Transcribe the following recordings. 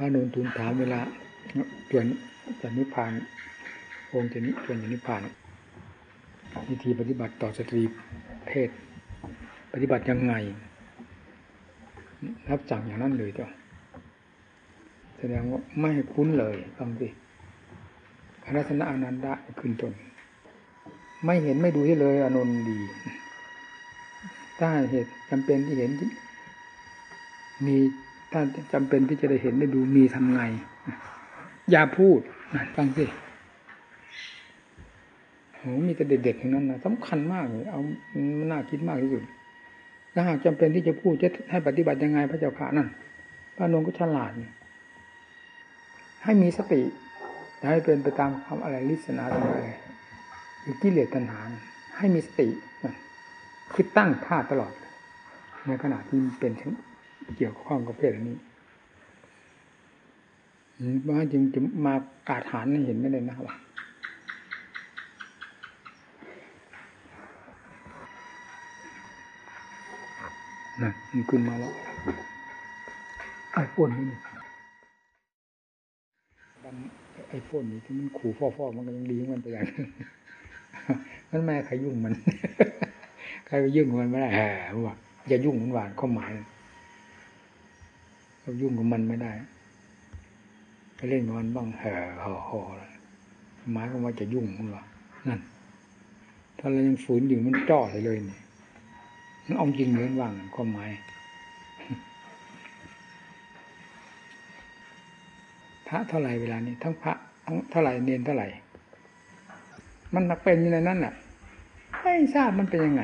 พระนนทูลถามเวลาจวนจะนิพพานองค์จะนิจวนจะนิพพานวิธีปฏิบัติต่อสตรีเพศ ปฏิบัติยังไง รับสั่งอย่างนั้นเลยจ้ะแสดงว่าไม่คุ้นเลยฟังสิพระรัตนอนันดะขึ้นตนไม่เห็นไม่ดูให้เลยอนนดี ถ้าเหตุจำเป็นที่เห็นมี ถ้าจำเป็นที่จะได้เห็นได้ดูมีทำไง อย่าพูดฟังสิโหมีแต่เด็ดๆทั้งนั้นนะสำคัญมากเลยเอามันน่าคิดมากที่สุดถ้าหากจำเป็นที่จะพูดจะให้ปฏิบัติยังไงพระเจ้าค่ะนั่นพระนงก็ฉลาดให้มีสติอย่าให้เป็นไปตามคำอะไรลิศนาอะไรหรือกิเลสตัณหาให้มีสติคือตั้งท่าตลอด ในขณะที่เป็น เกี่ยวข้องกับเพศอันนี้มาจึงจะมากาฐานเห็นไม่ได้นะว่านั่นมันขึ้นมาแล้วไอ้ป่นนี่ไอ้ป่นนี่ที่มันขู่ฟอๆมันก็ยังดีมันไปอย่างมันแม่ใครยุ่งมัน ใครไปยุ่งมันไม่ได้แหมว่าอย่ายุ่งมันหวานข้อหมาย เรายุ่งกับมันไม่ได้ไปเล่นกับมันบ้างแห่ห่อห่อหมายความว่าจะยุ่งมันว่านั่น ถ้าเรายังฝืนอยู่มันจ่อเลยนี่มันเอาจริงเหมือนว่างความหมายพระเท่าไหร่เวลานี้ ทั้งพระทั้งเท่าไหร่เนียนเท่าไหร่ มันนักเป็นอยู่ในนั้นน่ะไม่ทราบมันเป็นยังไง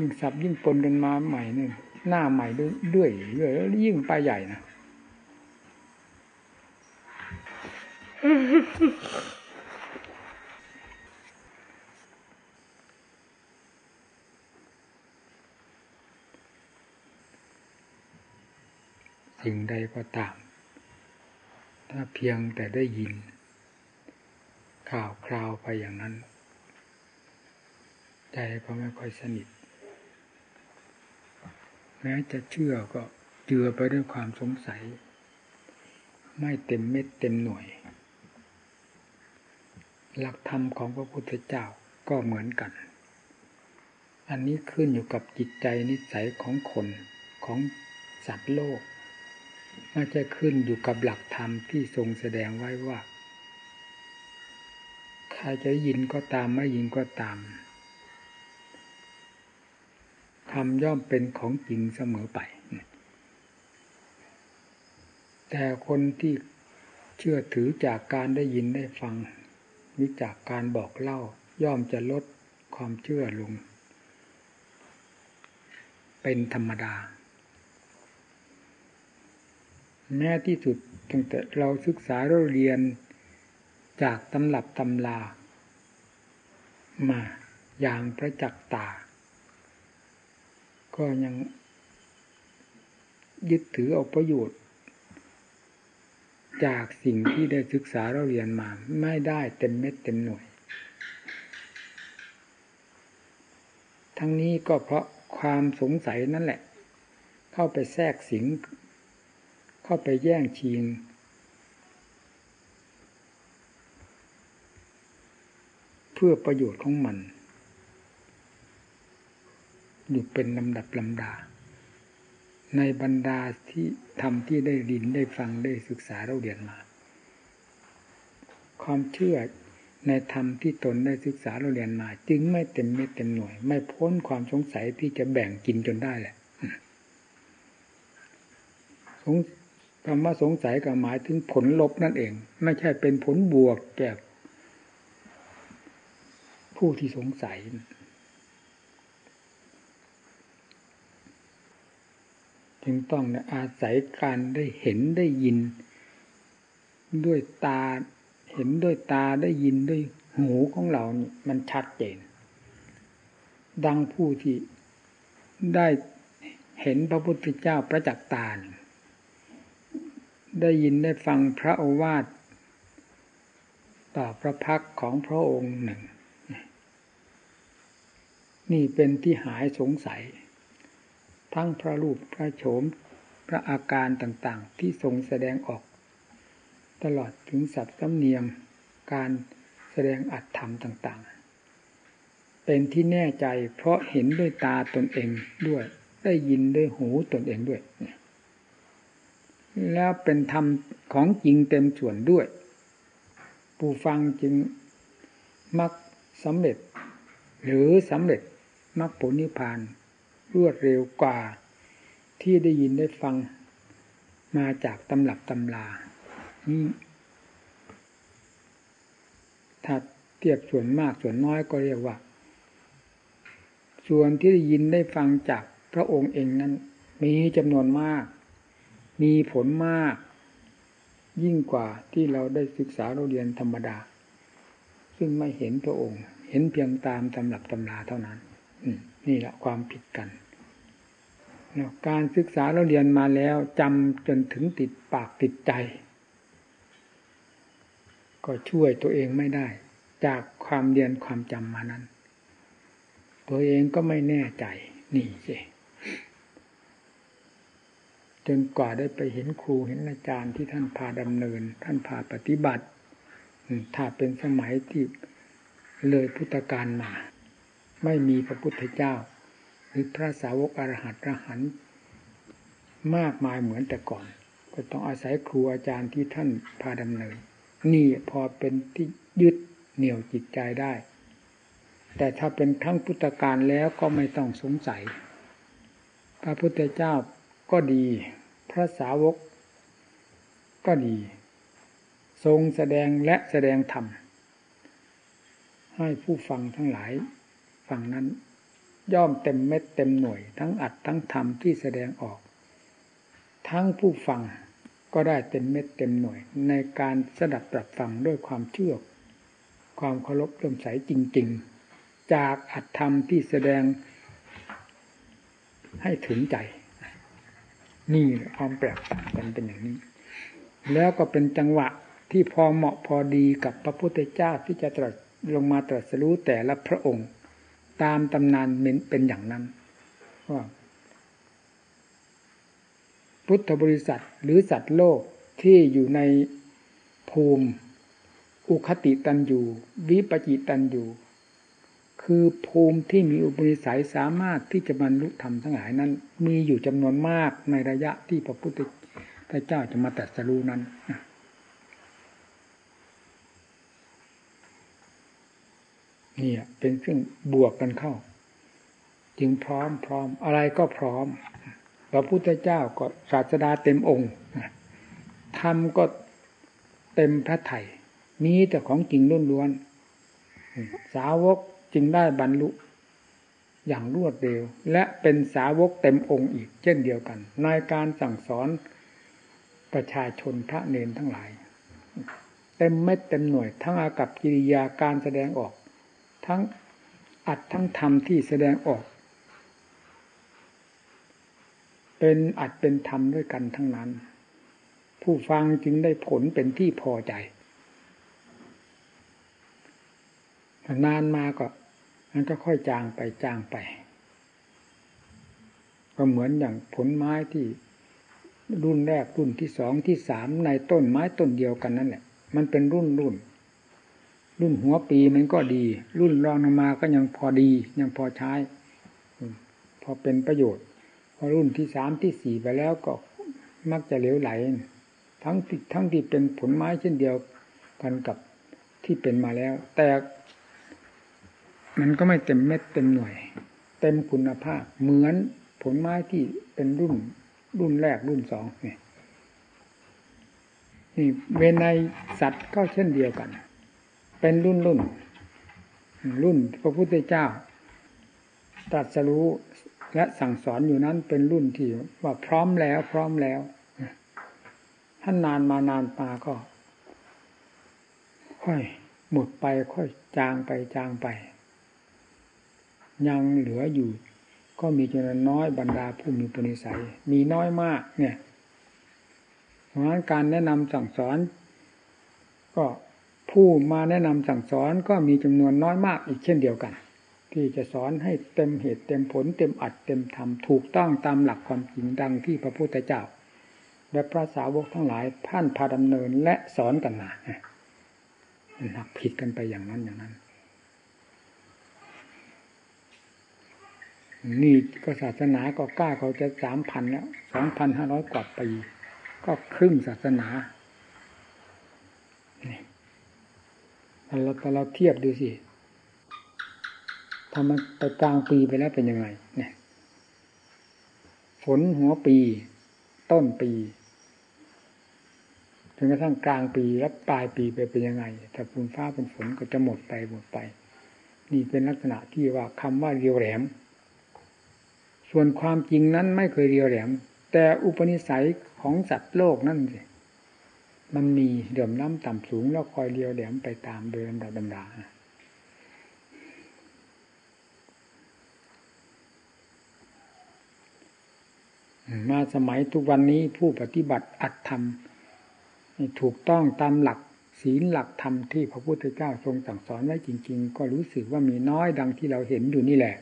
ยิ่งสับยิ่งปนกันมาใหม่นึงหน้าใหม่ด้วยเรื่อยแล้วยิ่งไปใหญ่นะสิ่งใดก็ตาม ถ้าเพียงแต่ได้ยิน ข่าวคราวไปอย่างนั้น ใจก็ไม่ค่อยสนิท แม้จะเชื่อก็เจือไปด้วยความสงสัย ไม่เต็มเม็ดเต็มหน่วย หลักธรรมของพระพุทธเจ้าก็เหมือนกัน อันนี้ขึ้นอยู่กับจิตใจนิสัยของคนของสัตว์โลกไม่จะขึ้นอยู่กับหลักธรรมที่ทรงแสดงไว้ว่า ใครจะยินก็ตามไม่ยินก็ตาม ธรรมย่อมเป็นของจริงเสมอไป แต่คนที่เชื่อถือจากการได้ยินได้ฟังมิจากการบอกเล่าย่อมจะลดความเชื่อลง เป็นธรรมดา แม้ที่สุดตั้งแต่เราศึกษาเราเรียนจากตำรับตำลา มาอย่างประจักษ์ตา ก็ยังยึดถือเอาประโยชน์ จากสิ่งที่ได้ศึกษาเราเรียนมา ไม่ได้เต็มเม็ดเต็มหน่วย ทั้งนี้ก็เพราะความสงสัยนั่นแหละ เข้าไปแทรกสิง เข้าไปแย่งชิงเพื่อประโยชน์ของมัน อยู่เป็นลำดับลำดา ในบรรดาที่ทำที่ได้ดินได้ฟังได้ศึกษาเราเรียนมา ความเชื่อในธรรมที่ตนได้ศึกษาเราเรียนมา จึงไม่เต็มเม็ดเต็มหน่วย ไม่พ้นความสงสัยที่จะแบ่งกินจนได้แหละสงคำว่าสงสัยก็หมายถึงผลลบนั่นเอง ไม่ใช่เป็นผลบวกแก่ผู้ที่สงสัย จึงต้องอาศัยการได้เห็นได้ยิน ด้วยตาเห็นด้วยตาได้ยินด้วยหูของเรานี่มันชัดเจน ดังผู้ที่ได้เห็นพระพุทธเจ้าประจักษ์ตาได้ยินได้ฟังพระโอวาทต่อพระพักของพระองค์หนึ่ง นี่เป็นที่หายสงสัย ทั้งพระรูปพระโฉม พระอาการต่างๆ ที่ทรงแสดงออก ตลอดถึงสับสำเนียงการแสดงอัตธรรมต่างๆ เป็นที่แน่ใจเพราะเห็นด้วยตาตนเองด้วย ได้ยินด้วยหูตนเองด้วย แล้วเป็นธรรมของจริงเต็มส่วนด้วย ผู้ฟังจึงมักสำเร็จ หรือสำเร็จมักผลนิพพาน รวดเร็วกว่า ที่ได้ยินได้ฟังมาจากตำหลับตำลาถ้าเทียบส่วนมากส่วนน้อยก็เรียกว่า ส่วนที่ได้ยินได้ฟังจากพระองค์เองนั้น มีจำนวนมาก มีผลมาก ยิ่งกว่าที่เราได้ศึกษาเราเรียนธรรมดา ซึ่งไม่เห็นพระองค์ เห็นเพียงตามตำรับตำราเท่านั้นนี่แหละความผิดกัน การศึกษาเราเรียนมาแล้วจำจนถึงติดปากติดใจ ก็ช่วยตัวเองไม่ได้ จากความเรียนความจำมานั้น ตัวเองก็ไม่แน่ใจนี่สิจนกว่าได้ไปเห็นครูเห็นอาจารย์ที่ท่านพาดำเนิน ท่านพาปฏิบัติ ถ้าเป็นสมัยที่เลยพุทธกาลมา ไม่มีพระพุทธเจ้า หรือพระสาวกอรหัตอรหันมากมายเหมือนแต่ก่อน ก็ต้องอาศัยครูอาจารย์ที่ท่านพาดำเนิน นี่พอเป็นที่ยึดเหนี่ยวจิตใจได้ แต่ถ้าเป็นครั้งพุทธกาลแล้วก็ไม่ต้องสงสัย พระพุทธเจ้าก็ดี พระสาวกก็ดี ทรงแสดงและแสดงธรรมให้ผู้ฟังทั้งหลายฟังนั้น ย่อมเต็มเม็ดเต็มหน่วย ทั้งอัดทั้งทำที่แสดงออก ทั้งผู้ฟังก็ได้เต็มเม็ดเต็มหน่วย ในการสดับปรับฟังด้วยความเชื่อความเคารพเริ่มใสจริง ๆ จากอัดธรรมที่แสดงให้ถึงใจ นี่ความแปลกต่างกันเป็นอย่างนี้ แล้วก็เป็นจังหวะที่พอเหมาะพอดีกับพระพุทธเจ้าที่จะตรัสลงมาตรัสรู้แต่ละพระองค์ ตามตำนานเป็นอย่างนั้นว่าพุทธบริษัทหรือสัตว์โลกที่อยู่ในภูมิ อุคติตันอยู่ วิปจิตันอยู่ คือภูมิที่มีอุปนิสัยสามารถที่จะบรรลุธรรมทั้งหลายนั้น มีอยู่จำนวนมากในระยะที่พระพุทธเจ้าจะมาตรัสรู้นั้น นี่เป็นเครื่องบวกกันเข้า จึงพร้อมพร้อม อะไรก็พร้อมพระพุทธเจ้าก็ศาสดาเต็มองค์ธรรมก็เต็มพระไถ่มีแต่ของจริงล้วนๆสาวกจึงได้บรรลุอย่างรวดเร็ว และเป็นสาวกเต็มองค์อีกเช่นเดียวกัน ในการสั่งสอนประชาชนพระเนนทั้งหลาย เต็มเม็ดเต็มหน่วยทั้งอากับกิริยาการแสดงออก ทั้งอัดทั้งธรรมที่แสดงออก เป็นอัดเป็นธรรมด้วยกันทั้งนั้น ผู้ฟังจึงได้ผลเป็นที่พอใจนานมาก็มันก็ค่อยจางไปจางไป ก็เหมือนอย่างผลไม้ที่รุ่นแรกรุ่นที่สองที่สามในต้นไม้ต้นเดียวกันนั่นแหละ มันเป็นรุ่นรุ่น รุ่นหัวปีมันก็ดี รุ่นรองลงมาก็ยังพอดี ยังพอใช้ พอเป็นประโยชน์ พอรุ่นที่สามที่สี่ไปแล้วก็มักจะเหลวไหล ทั้งทั้งที่เป็นผลไม้เช่นเดียวกันกับที่เป็นมาแล้ว แต่มันก็ไม่เต็มเม็ดเต็มหน่วย เต็มคุณภาพ เหมือนผลไม้ที่เป็นรุ่นรุ่นแรกรุ่นสองนี่นี่เวในสัตว์ก็เช่นเดียวกัน เป็นรุ่นรุ่นรุ่นพระพุทธเจ้าตรัสรู้และสั่งสอนอยู่นั้นเป็นรุ่นที่ว่าพร้อมแล้ว พร้อมแล้วท่านนานมานานมาก็ ค่อย หมดไปค่อยจางไปจางไป ยังเหลืออยู่ ก็มีจำนวนน้อยบรรดาผู้มีปณิสัย มีน้อยมาก เนี่ยเพราะฉะนั้นการแนะนำสั่งสอน ก็ ผู้มาแนะนำสั่งสอนก็มีจำนวนน้อยมากอีกเช่นเดียวกัน ที่จะสอนให้เต็มเหตุเต็มผลเต็มอัดเต็มทำถูกต้องตามหลักความจริงดังที่พระพุทธเจ้า และพระสาวกทั้งหลายท่านพาดำเนินและสอนกันมาหนักผิดกันไปอย่างนั้นอย่างนั้น นี่ก็ศาสนาก็กล้าเขาจะสามพันแล้วสองพันห้าร้อยกว่าปีก็ครึ่งศาสนานี่ เราแต่เราเทียบดูสิทำมันไปกลางปีไปแล้วเป็นยังไง เนี่ย ฝนหัวปี ต้นปีจนกระทั่งกลางปีแล้วปลายปีไปเป็นยังไง ถ้าฝนฟ้าเป็นฝนก็จะหมดไปหมดไป นี่เป็นลักษณะที่ว่าคำว่าเรียวแหลม ส่วนความจริงนั้นไม่เคยเรียวแหลม แต่อุปนิสัยของสัตว์โลกนั่นสิ มันมีเดือมล้ำต่ำสูงแล้วคอยเรียวแหลมไปตามโดยลำดับลำดามาสมัยทุกวันนี้ผู้ปฏิบัติอัตธรรมถูกต้องตามหลักศีลหลักธรรมที่พระพุทธเจ้าทรงสั่งสอนไว้จริง ๆ ก็รู้สึกว่ามีน้อยดังที่เราเห็นอยู่นี่แหละ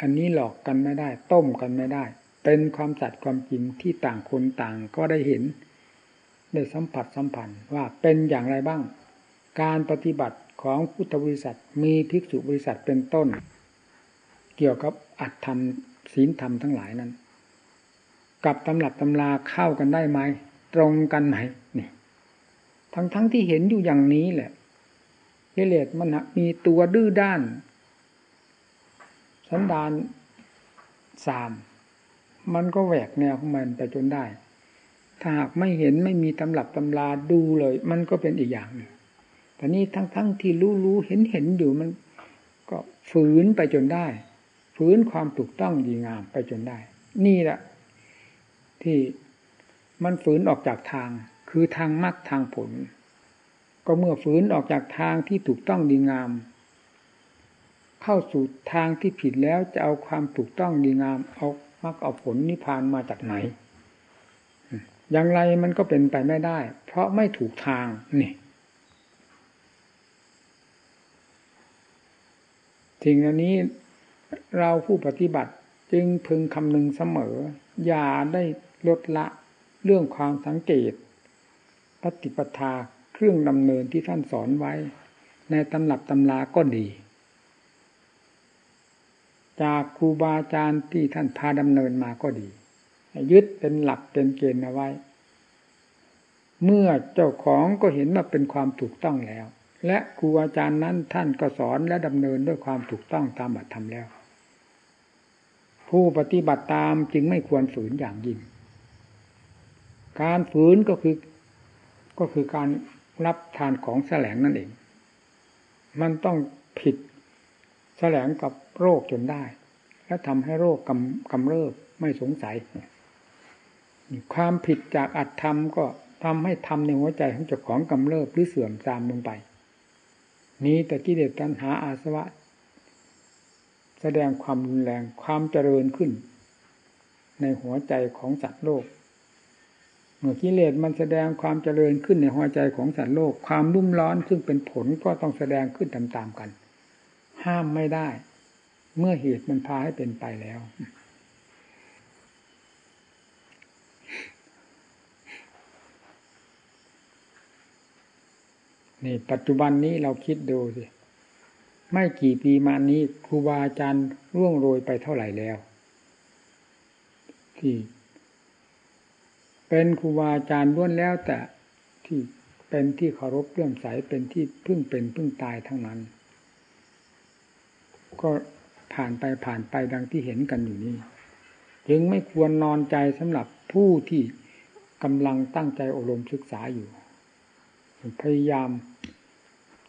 อันนี้หลอกกันไม่ได้ ต้มกันไม่ได้ เป็นความสัตย์ความจริงที่ต่างคนต่างก็ได้เห็น ได้สัมผัสสัมพันธ์ว่าเป็นอย่างไรบ้าง การปฏิบัติของพุทธบริษัทมีภิกษุบริษัทเป็นต้น เกี่ยวกับอัตธรรมศีลธรรมทั้งหลายนั้น กับตำรับตำราเข้ากันได้ไหมตรงกันไหมนี่ทั้งทั้งที่เห็นอยู่อย่างนี้แหละกิเลสมันมีตัวดื้อด้าน สันดานสาม มันก็แหวกแนวของมันไปจนได้ ถ้าหากไม่เห็นไม่มีตำรับตำราดูเลย มันก็เป็นอีกอย่างหนึ่งแต่นี้ทั้งทั้งที่รู้รู้เห็นเห็นอยู่มัน ก็ฝืนไปจนได้ ฝืนความถูกต้องดีงามไปจนได้ นี่แหละ ที่มันฝืนออกจากทาง คือทางมรรคทางผล ก็เมื่อฝืนออกจากทางที่ถูกต้องดีงาม เข้าสู่ทางที่ผิดแล้วจะเอาความถูกต้องดีงาม เอามรรคเอาผลนิพพานมาจากไหน อย่างไรมันก็เป็นไปไม่ได้ เพราะไม่ถูกทางนี่สิ่งอันนี้เราผู้ปฏิบัติจึงพึงคำนึงเสมอ อย่าได้ลดละเรื่องความสังเกต ปฏิปทาเครื่องดำเนินที่ท่านสอนไว้ ในตำรับตำราก็ดี จากครูบาอาจารย์ที่ท่านพาดำเนินมาก็ดี ยึดเป็นหลักเป็นเกณฑ์เอาไว้ เมื่อเจ้าของก็เห็นว่าเป็นความถูกต้องแล้ว และครูอาจารย์นั้นท่านก็สอนและดำเนินด้วยความถูกต้องตามบัตรธรรมแล้ว ผู้ปฏิบัติตามจึงไม่ควรฝืนอย่างยิ่งการฝืนก็คือก็คือการรับทานของแสลงนั่นเอง มันต้องผิดแสลงกับโรคจนได้ และทำให้โรคกำกำเริบไม่สงสัย ความผิดจากอัตธรรมก็ทำให้ทำในหัวใจของเจ้าของกำเริบหรือเสื่อมตามลงไป นี้แต่กิเลสตัณหาอาสวะ แสดงความรุนแรงความเจริญขึ้น ในหัวใจของสัตว์โลก เมื่อกิเลสมันแสดงความเจริญขึ้นในหัวใจของสัตว์โลก ความรุ่มร้อนซึ่งเป็นผลก็ต้องแสดงขึ้นตามๆกัน ห้ามไม่ได้ เมื่อเหตุมันพาให้เป็นไปแล้ว นี่ ปัจจุบันนี้เราคิดดูสิไม่กี่ปีมานี้ครูบาอาจารย์ร่วงโรยไปเท่าไหร่แล้วที่เป็นครูบาอาจารย์ล้วนแล้วแต่ที่เป็นที่เคารพเลื่อมใสเป็นที่พึ่งเป็นพึ่งตายทั้งนั้น ก็ผ่านไปผ่านไปดังที่เห็นกันอยู่นี้จึงไม่ควรนอนใจสำหรับผู้ที่กำลังตั้งใจอบรมศึกษาอยู่ พยายาม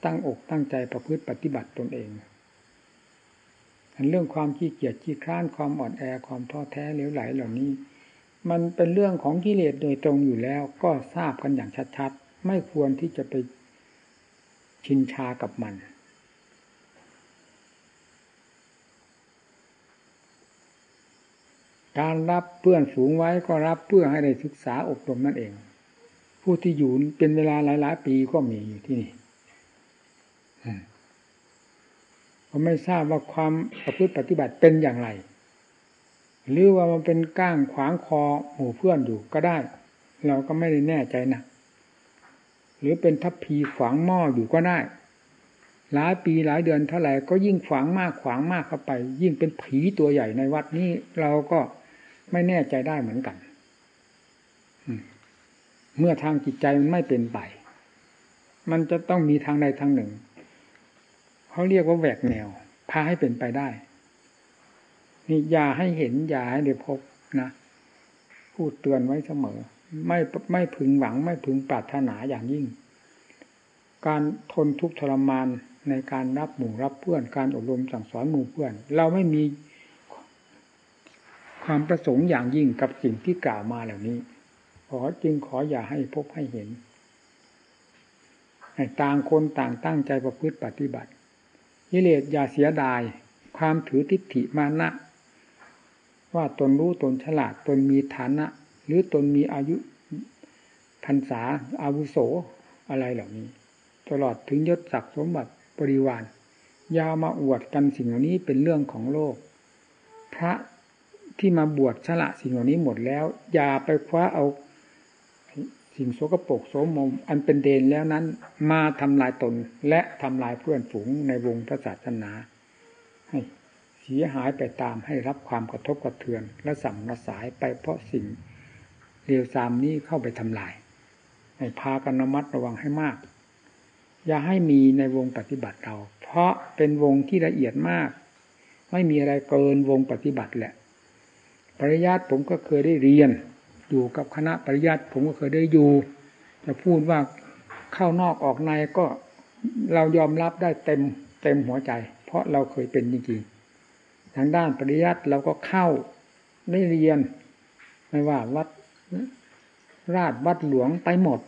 ตั้งอกตั้งใจประพฤติปฏิบัติตนเองเรื่องความขี้เกียจขี้คร้านความอ่อนแอความท้อแท้เหลวไหลเหล่านี้ มันเป็นเรื่องของกิเลสโดยตรงอยู่แล้วก็ทราบกันอย่างชัดๆ ไม่ควรที่จะไปชินชากับมัน การรับเพื่อนสูงไว้ก็รับเพื่อให้ได้ศึกษาอบรมนั่นเอง ผู้ที่อยู่เป็นเวลาหลายๆปีก็มีอยู่ที่นี่ก็เขาไม่ทราบว่าความประพฤติปฏิบัติเป็นอย่างไร หรือว่ามันเป็นก้างขวางคอหมู่เพื่อนอยู่ก็ได้ เราก็ไม่ได้แน่ใจนะหรือเป็นทัพพีขวางหม้ออยู่ก็ได้หลายปีหลายเดือนเท่าไหร่ก็ยิ่งขวางมากขวางมากเข้าไป ยิ่งเป็นผีตัวใหญ่ในวัดนี้เราก็ไม่แน่ใจได้เหมือนกัน เมื่อทางจิตใจมันไม่เป็นไป มันจะต้องมีทางใดทางหนึ่งเขาเรียกว่าแหวกแนว พาให้เป็นไปได้ นี่อย่าให้เห็นอย่าให้ได้พบนะพูดเตือนไว้เสมอ ไม่ไม่พึงหวัง ไม่พึงปรารถนาอย่างยิ่ง การทนทุกข์ทรมานในการรับหมู่รับเพื่อนการอบรมสั่งสอนหมู่เพื่อน เราไม่มีความประสงค์อย่างยิ่งกับสิ่งที่กล่าวมาเหล่านี้ ขอจึงขออย่าให้พบให้เห็นต่างคนต่างตั้งใจประพฤติปฏิบัติยิเลสอย่าเสียดาย ความถือทิฏฐิมานะ ว่าตนรู้ตนฉลาดตนมีฐานะ หรือตนมีอายุพรรษาอาวุโสอะไรเหล่านี้ ตลอดถึงยศศักดิ์สมบัติบริวารยามาอวดกันสิ่งเหล่านี้เป็นเรื่องของโลก พระที่มาบวชฉละสิ่งเหล่านี้หมดแล้ว อย่าไปคว้าเอา สิ่งโสกโปกโสมม อันเป็นเดนแล้วนั้น มาทำลายตนและทำลายเพื่อนฝูงในวงพระศาสนา ให้เสียหายไปตามให้รับความกระทบกระเทือน และสั่งระสายไปเพราะสิ่งเรียวซามนี้เข้าไปทำลาย ให้พากันระมัดระวังให้มาก อย่าให้มีในวงปฏิบัติเรา เพราะเป็นวงที่ละเอียดมาก ไม่มีอะไรเกินวงปฏิบัติแหละ ปริยัติผมก็เคยได้เรียน อยู่กับคณะปริยัติผมก็เคยได้อยู่จะพูดว่าเข้านอกออกในก็เรายอมรับได้เต็มเต็มหัวใจ เพราะเราเคยเป็นจริงๆทางด้านปริยัติเราก็เข้าได้เรียน ไม่ว่าวัดราชวัดหลวงไปหมด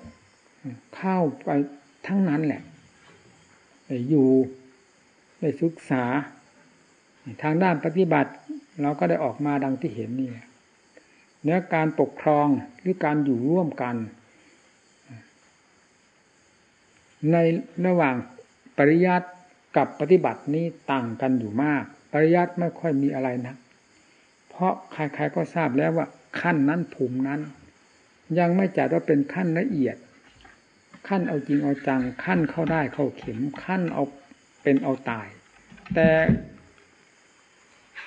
เข้าไปทั้งนั้นแหละอยู่ได้ศึกษา ทางด้านปฏิบัติ เราก็ได้ออกมาดังที่เห็นนี่ เนื้อการปกครองหรือการอยู่ร่วมกัน ในระหว่างปริยัติกับปฏิบัตินี้ต่างกันอยู่มาก ปริยัติไม่ค่อยมีอะไรนะ เพราะใครๆก็ทราบแล้วว่า ขั้นนั้นภูมินั้น ยังไม่จัดว่าเป็นขั้นละเอียด ขั้นเอาจริงเอาจัง ขั้นเข้าได้เข้าเข็มขั้นเอาเป็นเอาตาย แต่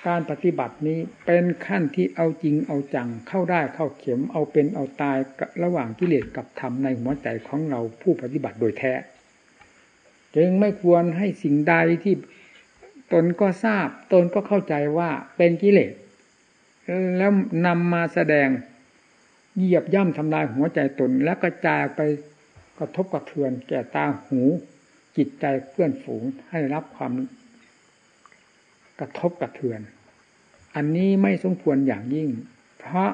การปฏิบัตินี้เป็นขั้นที่เอาจริงเอาจังเข้าได้เข้าเข็มเอาเป็นเอาตายระหว่างกิเลสกับธรรมในหัวใจของเราผู้ปฏิบัติโดยแท้ จึงไม่ควรให้สิ่งใดที่ตนก็ทราบ ตนก็เข้าใจว่าเป็นกิเลส แล้วนำมาแสดงเหยียบย่ำทำลายหัวใจตน แล้วกระจายไปกระทบกระเทือนแก่ตาหูจิตใจเพื่อนฝูงให้รับความกระทบกระเทือน อันนี้ไม่สมควรอย่างยิ่ง เพราะ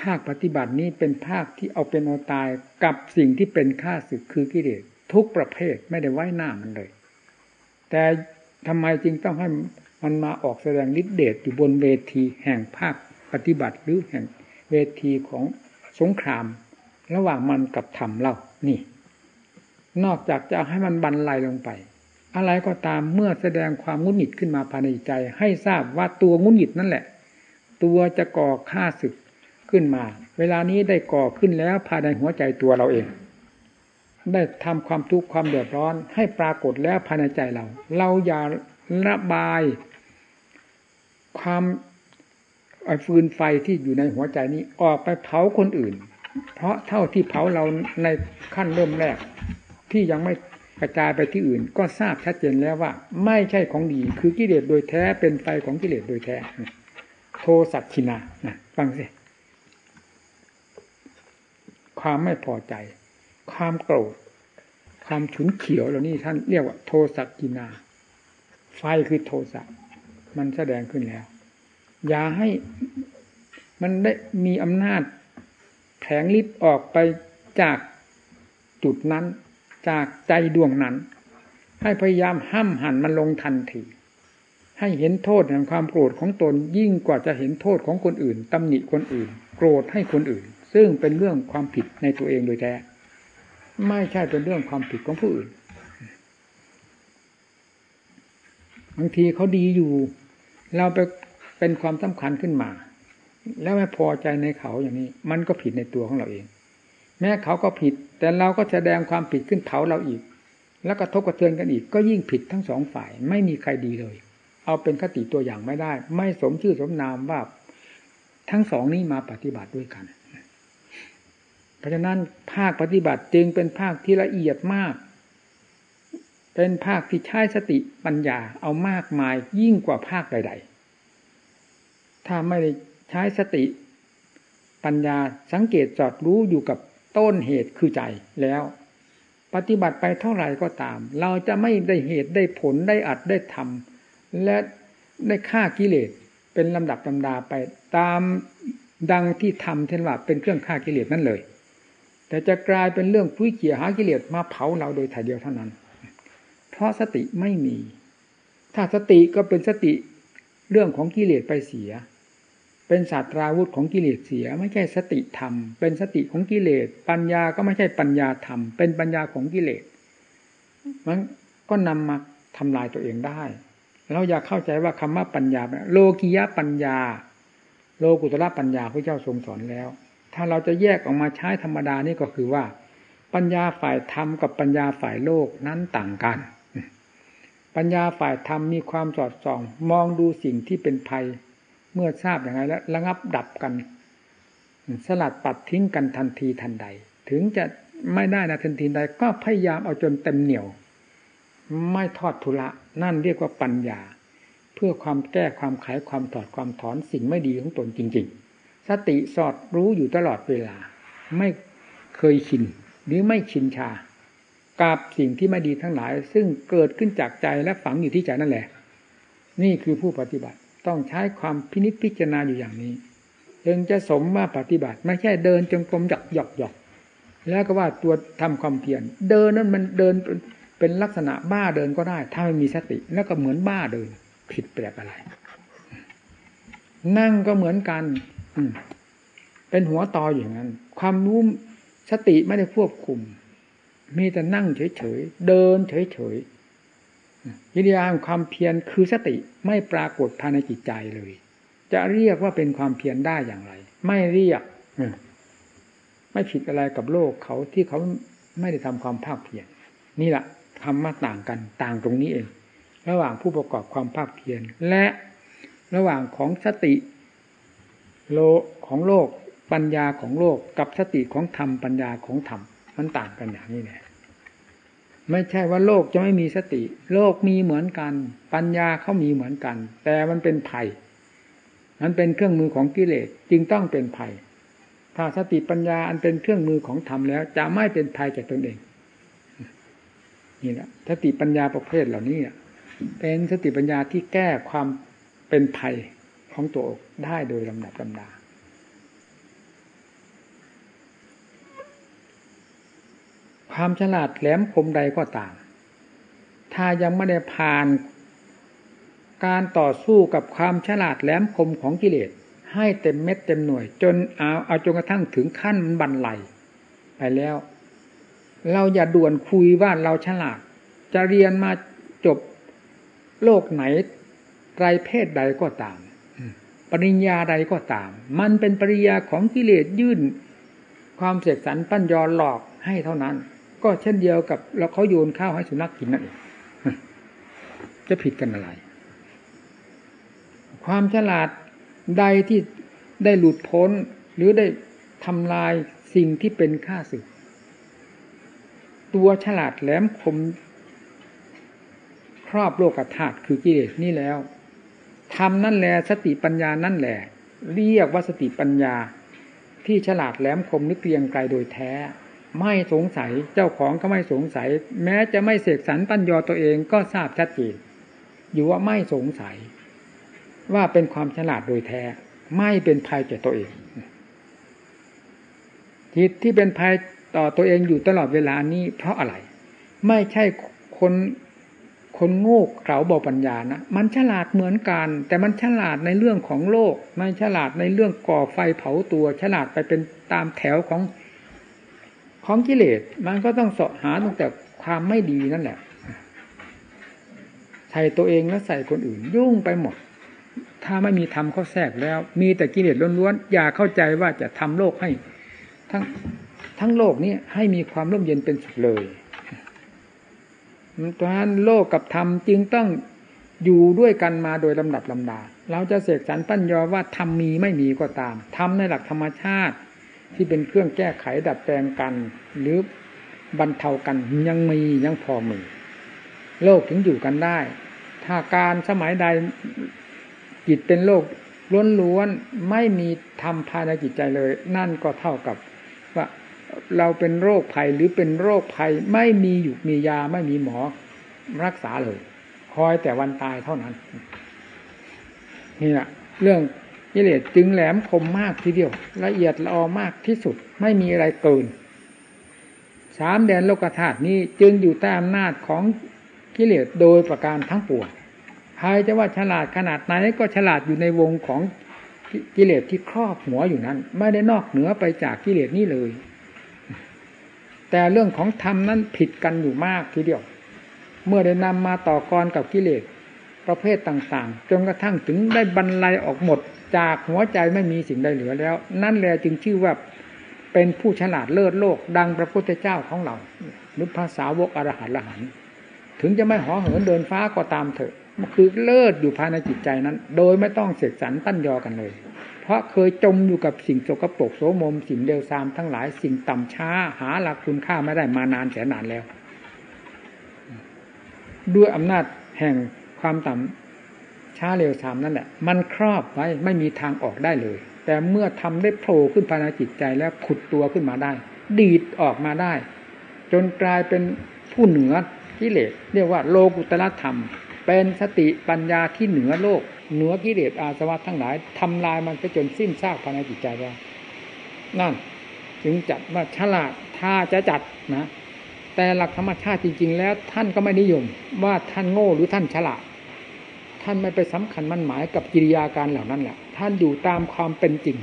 ภาคปฏิบัตินี้เป็นภาคที่เอาเป็นเอาตายกับสิ่งที่เป็นข้าศึกคือกิเลสทุกประเภทไม่ได้ไว้หน้ามันเลย แต่ทำไมจึงต้องให้มันมาออกแสดงฤทธิเดชอยู่บนเวทีแห่งภาคปฏิบัติหรือแห่งเวทีของสงคราม ระหว่างมันกับธรรมเรานี่ นอกจากจะให้มันบรรลัยลงไป อะไรก็ตามเมื่อแสดงความงุนหงิดขึ้นมาภายในใจ ให้ทราบว่าตัวงุนหงิดนั่นแหละ ตัวจะก่อฆ่าศึกขึ้นมา เวลานี้ได้ก่อขึ้นแล้วภายในหัวใจตัวเราเอง ได้ทำความทุกข์ความเดือดร้อน ให้ปรากฏแล้วภายในใจเรา เราอย่าระบาย ความฟืนไฟที่อยู่ในหัวใจนี้ออกไปเผาคนอื่น เพราะเท่าที่เผาเราในขั้นเริ่มแรกที่ยังไม่ กระจายไปที่อื่น ก็ทราบชัดเจนแล้วว่า ไม่ใช่ของดี คือกิเลสโดยแท้เป็นไฟของกิเลสโดยแท้โทสัตชินานะฟังสิความไม่พอใจ ความโกรธความฉุนเฉียวเหล่านี้ท่านเรียกว่าโทสัตชินา ไฟคือโทสะมันแสดงขึ้นแล้ว อย่าให้มันได้มีอำนาจแผงลิบออกไปจากจุดนั้น จากใจดวงนั้น ให้พยายามห้ามหันมันลงทันที ให้เห็นโทษแห่งความโกรธของตนยิ่งกว่าจะเห็นโทษของคนอื่นตำหนิคนอื่น โกรธให้คนอื่น ซึ่งเป็นเรื่องความผิดในตัวเองโดยแท้ไม่ใช่เป็นเรื่องความผิดของผู้อื่นบางทีเขาดีอยู่ เราไปเป็นความสำคัญขึ้นมา แล้วไม่พอใจในเขาอย่างนี้ มันก็ผิดในตัวของเราเอง แม้เขาก็ผิด แต่เราก็แสดงความผิดขึ้นเผาเราอีก แล้วก็ทบกระเทือนกันอีก ก็ยิ่งผิดทั้งสองฝ่ายไม่มีใครดีเลย เอาเป็นคติตัวอย่างไม่ได้ ไม่สมชื่อสมนามว่าทั้งสองนี้มาปฏิบัติด้วยกัน เพราะฉะนั้นภาคปฏิบัติจึงเป็นภาคที่ละเอียดมาก เป็นภาคที่ใช้สติปัญญาเอามากมายยิ่งกว่าภาคใด ๆ ถ้าไม่ได้ใช้สติปัญญาสังเกตจอดรู้อยู่กับ ต้นเหตุคือใจแล้ว ปฏิบัติไปเท่าไหร่ก็ตาม เราจะไม่ได้เหตุได้ผลได้อัดได้ทำและได้ฆ่ากิเลสเป็นลำดับลำดาไปตามดังที่ทำเช่นว่าเป็นเครื่องฆ่ากิเลสนั่นเลย แต่จะกลายเป็นเรื่องฟุ้ยเขี่ยหากิเลสมาเผาเราโดยถ่ายเดียวเท่านั้น เพราะสติไม่มี ถ้าสติก็เป็นสติเรื่องของกิเลสไปเสีย เป็นศาสตราวุธของกิเลสเสีย ไม่ใช่สติธรรม เป็นสติของกิเลส ปัญญาก็ไม่ใช่ปัญญาธรรม เป็นปัญญาของกิเลสมันก็นำมาทำลายตัวเองได้ เราอยากเข้าใจว่าคำว่าปัญญา โลกิยะปัญญา โลกุตระปัญญาพระเจ้าทรงสอนแล้ว ถ้าเราจะแยกออกมาใช้ธรรมดานี่ก็คือว่า ปัญญาฝ่ายธรรมกับปัญญาฝ่ายโลกนั้นต่างกัน ปัญญาฝ่ายธรรมมีความสอดส่อง มองดูสิ่งที่เป็นภัย เมื่อทราบอย่างไรแล้วระงับดับกัน สลัดปัดทิ้งกันทันทีทันใด ถึงจะไม่ได้นะทันทีใดก็พยายามเอาจนเต็มเหนียว ไม่ทอดทุละนั่นเรียกว่าปัญญา เพื่อความแก้ความไขความถอดความถอนสิ่งไม่ดีของตนจริง ๆ สติสอดรู้อยู่ตลอดเวลา ไม่เคยชินหรือไม่ชินชากับสิ่งที่ไม่ดีทั้งหลาย ซึ่งเกิดขึ้นจากใจและฝังอยู่ที่ใจนั่นแหละ นี่คือผู้ปฏิบัติ ต้องใช้ความพินิจพิจารณาอยู่อย่างนี้จึงจะสมว่าปฏิบัติ ไม่ใช่เดินจงกรมหยอกหยอกหยอกแล้วก็ว่าตัวทำความเพียรเดินนั้นมันเดินเป็นลักษณะบ้าเดินก็ได้ ถ้าไม่มีสติ แล้วก็เหมือนบ้าเดิน ผิดแปลกอะไร นั่งก็เหมือนกันเป็นหัวตออย่างนั้น ความรู้สติไม่ได้ควบคุม มีแต่นั่งเฉยๆเดินเฉยๆ วิญญาณความเพียรคือสติไม่ปรากฏภายในจิตใจเลย จะเรียกว่าเป็นความเพียรได้อย่างไร ไม่เรียกไม่ผิดอะไรกับโลกเขาที่เขาไม่ได้ทำความภาคเพียรนี่แหละธรรมะต่างกันต่างตรงนี้เอง ระหว่างผู้ประกอบความภาคเพียรและระหว่างของสติ โลของโลกปัญญาของโลกกับสติของธรรมปัญญาของธรรมมันต่างกันอย่างนี้แหละ ไม่ใช่ว่าโลกจะไม่มีสติ โลกมีเหมือนกัน ปัญญาเขามีเหมือนกัน แต่มันเป็นภัย มันเป็นเครื่องมือของกิเลสจึงต้องเป็นภัย ถ้าสติปัญญาอันเป็นเครื่องมือของธรรมแล้ว จะไม่เป็นภัยแก่ตนเอง นี่แหละสติปัญญาประเภทเหล่านี้เป็นสติปัญญาที่แก้ความเป็นภัยของตัวได้โดยลำดับลำดา ความฉลาดแหลมคมใดก็ตาม ถ้ายังไม่ได้ผ่าน การต่อสู้กับความฉลาดแหลมคมของกิเลสให้เต็มเม็ดเต็มหน่วย จนเอาเอาจนกระทั่งถึงขั้นมันบันไหลไปแล้ว เราอย่าด่วนคุยว่าเราฉลาด จะเรียนมาจบโลกไหนไรเพศใดก็ตาม ปริญญาใดก็ตาม มันเป็นปริญญาของกิเลสยื่น ความเสกสรรปั้นยอหลอกให้เท่านั้น ก็เช่นเดียวกับเราเขาโยนข้าวให้สุนัขกินนั่นเองจะผิดกันอะไร ความฉลาดใดที่ได้หลุดพ้น หรือได้ทำลายสิ่งที่เป็นข้าศึก ตัวฉลาดแหลมคมครอบโลกธาตุคือกิเลสนี่แล้วทำนั่นแหละสติปัญญานั่นแหละ เรียกว่าสติปัญญา ที่ฉลาดแหลมคมนึกเรียงไกลโดยแท้ ไม่สงสัยเจ้าของก็ไม่สงสัย แม้จะไม่เสกสรรปัญญาตัวเองก็ทราบชัดเจนอยู่ว่าไม่สงสัย ว่าเป็นความฉลาดโดยแท้ ไม่เป็นภัยแก่ตัวเองทิศที่เป็นภัยต่อตัวเองอยู่ตลอดเวลานี้ เพราะอะไร ไม่ใช่คนคนโง่เขลาบอปัญญานะมันฉลาดเหมือนกัน แต่มันฉลาดในเรื่องของโลก ไม่ฉลาดในเรื่องก่อไฟเผาตัว ฉลาดไปเป็นตามแถวของ ของกิเลสมันก็ต้องสาะหาตั้งแต่ความไม่ดีนั่นแหละฉส่ตัวเองแล้วใส่คนอื่น ยุ่งไปหมด ถ้าไม่มีธรรมเข้าแทรกแล้ว มีแต่กิเลสล้วนๆอย่าเข้าใจว่าจะทำโลกให้ ทั้งทั้งโลกนี้ให้มีความร่มเย็นเป็นสุดเลยเพราะฉะนั้นโลกกับธรรมจึงต้องอยู่ด้วยกันมาโดยลำดับลำดา เราจะเสกสรรปั้นยอว่าธรรมมีไม่มีก็ตามธรรมในหลักธรรมชาติ ที่เป็นเครื่องแก้ไขดัดแปลงกัน หรือบรรเทากันยังมียังพอมีโลกถึงอยู่กันได้ ถ้าการสมัยใดจิตเป็นโลกล้วนๆไม่มีธรรมภายในจิตใจเลย นั่นก็เท่ากับว่าเราเป็นโรคภัยหรือเป็นโรคภัยไม่มีอยู่มียาไม่มีหมอรักษาเลย คอยแต่วันตายเท่านั้น นี่แหละเรื่อง กิเลสจึงแหลมคมมากทีเดียว ละเอียดละออมากที่สุดไม่มีอะไรเกินสามแดนโลกธาตุนี้จึงอยู่ใต้อำนาจของกิเลสโดยประการทั้งปวงใครจะว่าฉลาดขนาดไหนก็ฉลาดอยู่ในวงของกิเลสที่ครอบหัวอยู่นั้น ไม่ได้นอกเหนือไปจากกิเลสนี้เลย แต่เรื่องของธรรมนั้นผิดกันอยู่มากทีเดียว เมื่อได้นำมาต่อกรกับกิเลส ประเภทต่างๆ จนกระทั่งถึงได้บรรลัยออกหมด จากหัวใจไม่มีสิ่งใดเหลือแล้ว นั่นแหละจึงชื่อว่าเป็นผู้ฉลาดเลิศโลก ดังพระพุทธเจ้าของเราหรือภาษาวกอรหันละหันถึงจะไม่ห่อเหินเดินฟ้าก็ตามเถอะมันคือเลิศอยู่ภายในจิตใจนั้น โดยไม่ต้องเสกสรรตั้นยอกันเลย เพราะเคยจมอยู่กับสิ่งโสกปรกโสมม สิ่งเดวซามทั้งหลายสิ่งต่ำช้า หาหลักคุณค่าไม่ได้มานานแสนนานแล้ว ด้วยอำนาจแห่ง ความต่ำช้าเร็วซามนั่นแหละ มันครอบไว้ไม่มีทางออกได้เลย แต่เมื่อทำได้โผล่ขึ้นภายในจิตใจแล้วขุดตัวขึ้นมาได้ ดีดออกมาได้ จนกลายเป็นผู้เหนือกิเลสเรียกว่าโลกุตละธรรม เป็นสติปัญญาที่เหนือโลก เหนือกิเลสอาสวะทั้งหลายทำลายมันไปจนสิ้นซากภายในจิตใจแล้วนั่น จึงจัดว่าฉลาดถ้าจะจัดนะ แต่หลักธรรมชาติจริง ๆ แล้วท่านก็ไม่นิยม ว่าท่านโง่หรือท่านฉลาด ท่านไม่ไปสำคัญมันหมายกับกิริยาการเหล่านั้นแหละท่านอยู่ตามความเป็นจริง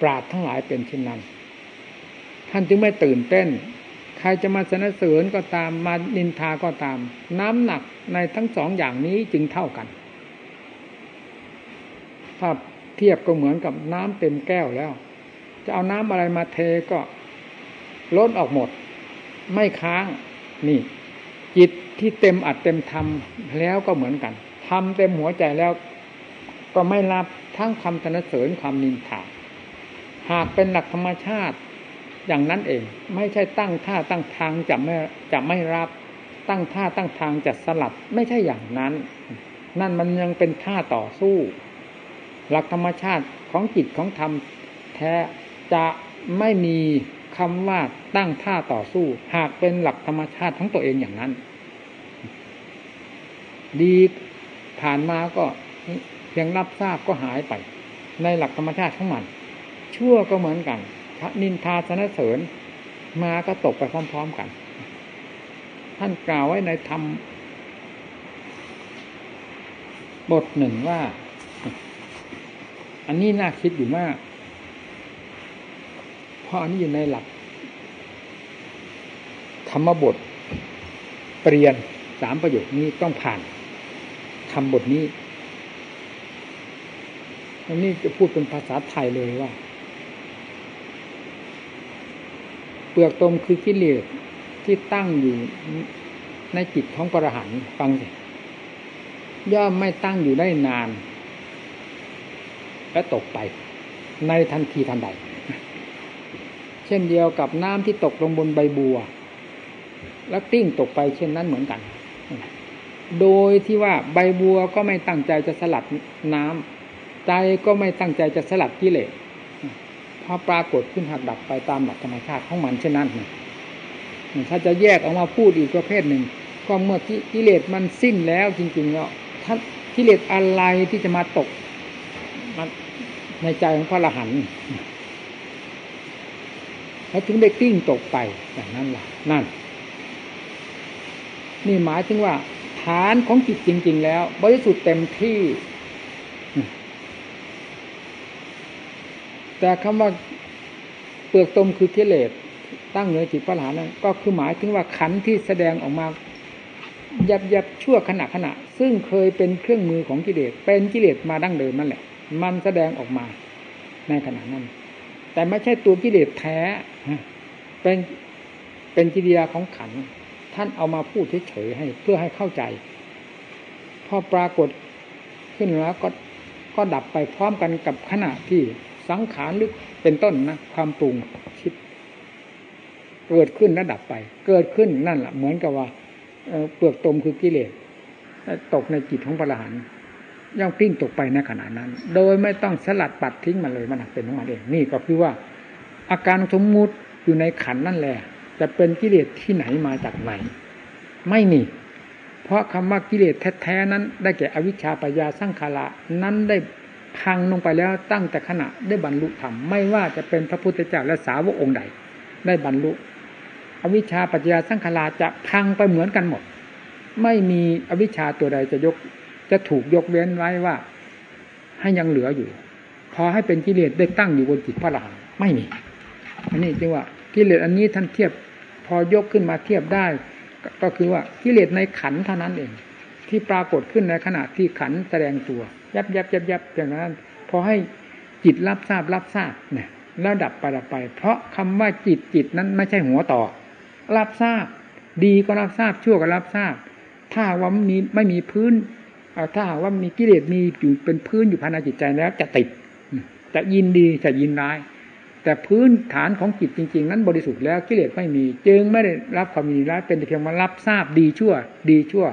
ปราดทั้งหลายเป็นเช่นนั้น ท่านจึงไม่ตื่นเต้น ใครจะมาสนเสริญก็ตามมานินทาก็ตาม น้ำหนักในทั้งสองอย่างนี้จึงเท่ากัน ถ้าเทียบก็เหมือนกับน้ำเต็มแก้วแล้ว จะเอาน้ำอะไรมาเทก็ล้นออกหมด ไม่ค้างนี่ จิต ที่เต็มอัดเต็มทำแล้วก็เหมือนกันทำเต็มหัวใจแล้ว ก็ไม่รับทั้งคำสนเสริญความนินทาหากเป็นหลักธรรมชาติอย่างนั้นเอง ไม่ใช่ตั้งท่าตั้งทางจะไม่จะไม่รับตั้งท่าตั้งทางจะสลับไม่ใช่อย่างนั้น นั่นมันยังเป็นท่าต่อสู้ หลักธรรมชาติของจิตของธรรมแท้จะไม่มีคำว่าตั้งท่าต่อสู้ หากเป็นหลักธรรมชาติของตัวเองอย่างนั้น ดีผ่านมาก็เพียงรับทราบก็หายไป ในหลักธรรมชาติของมัน ชั่วก็เหมือนกันนินทาสนเสริญมาก็ตกไปพร้อม ๆกัน ท่านกล่าวไว้ในธรรมบทหนึ่งว่า อันนี้น่าคิดอยู่มาก เพราะอันนี้อยู่ในหลัก ธรรมบท เปลี่ยนสามประโยคนี้ต้องผ่าน ทำบทนี้อันนี้จะพูดเป็นภาษาไทยเลยว่า เปลือกตมคือกิเลสที่ตั้งอยู่ในจิตของปรหันฟังสิย่อมไม่ตั้งอยู่ได้นาน และตกไปในทันทีทันใด เช่นเดียวกับน้ำที่ตกลงบนใบบัว แล้วติ้งตกไปเช่นนั้นเหมือนกัน โดยที่ว่าใบบัวก็ไม่ตั้งใจจะสลัดน้ำใจก็ไม่ตั้งใจจะสลัดกิเลสพอปรากฏขึ้นหักดับไปตามหลักธรรมชาติของมันเช่นนั้นถ้าจะแยกออกมาพูดอีกประเภทหนึ่งก็เมื่อกิเลสมันสิ้นแล้วจริงๆแล้วถ้ากิเลสอะไรที่จะมาตกในใจของพระอรหันต์แล้วถึงได้กลิ้งตกไปอย่างนั้นแหละนั่น นี่หมายถึงว่า ฐานของจิตจริง ๆ แล้ว บริสุทธิ์เต็มที่ แต่คำว่าเปลือกตมคือกิเลสตั้งเหนือจิตพระหลานนั้นก็คือหมายถึงว่าขันที่แสดงออกมายับยับชั่วขณะขณะ ซึ่งเคยเป็นเครื่องมือของกิเลสเป็นกิเลสมาดั้งเดิมนั่นแหละ มันแสดงออกมาในขณะนั้น แต่ไม่ใช่ตัวกิเลสแท้เป็นเป็นกิริยาของขัน ท่านเอามาพูดเฉยๆให้ เพื่อให้เข้าใจ พอปรากฏขึ้นแล้วก็ก็ดับไปพร้อมกันกับขณะที่สังขารลึกเป็นต้นนะความปรุงคิด เกิดขึ้นแล้วดับไป เกิดขึ้นนั่นแหละเหมือนกับว่าเปลือกตมคือกิเลสตกในจิตของพระอรหันต์ย่อมกลิ้งตกไปในขณะนั้น โดยไม่ต้องสลัดปัดทิ้งมันเลยมันเป็นของมันเองนี่ก็คือว่า อาการสมมุติอยู่ในขันนั่นแหละ จะเป็นกิเลสที่ไหนมาจากไหน ไม่มี เพราะคำว่ากิเลสแท้ๆนั้น ได้แก่อวิชชาปัญญาสร้างขาระนั้นได้พังลงไปแล้วตั้งแต่ขณะได้บรรลุธรรมไม่ว่าจะเป็นพระพุทธเจ้าและสาวกองค์ใด ได้บรรลุ อวิชชาปัญญาสร้างขาระจะพังไปเหมือนกันหมด ไม่มีอวิชชาตัวใดจะยกจะถูกยกเว้นไว้ว่า ให้ยังเหลืออยู่ พอให้เป็นกิเลสได้ตั้งอยู่บนจิตพระหลานไม่มีอันนี้จึงว่ากิเลสอันนี้ท่านเทียบ พอยกขึ้นมาเทียบได้ ก็คือว่ากิเลสในขันเท่านั้นเอง ที่ปรากฏขึ้นในขณะที่ขันแสดงตัว ยับยับยับยับอย่างนั้น พอให้จิตรับทราบรับทราบเนี่ยแล้วดับไปดับไป เพราะคำว่าจิตจิตนั้นไม่ใช่หัวต่อ รับทราบ ดีก็รับทราบชั่วก็รับทราบ ถ้าว่ามีไม่มีพื้นถ้าว่ามีกิเลสมีอยู่เป็นพื้นอยู่ภายในจิตใจแล้วจะติด จะยินดีจะยินร้าย แต่พื้นฐานของจิตจริง ๆ นั้นบริสุทธิ์แล้วกิเลสไม่มี จึงไม่ได้รับความยินดีร้ายเป็นเพียงมารับทราบดีชั่ว ดีชั่ว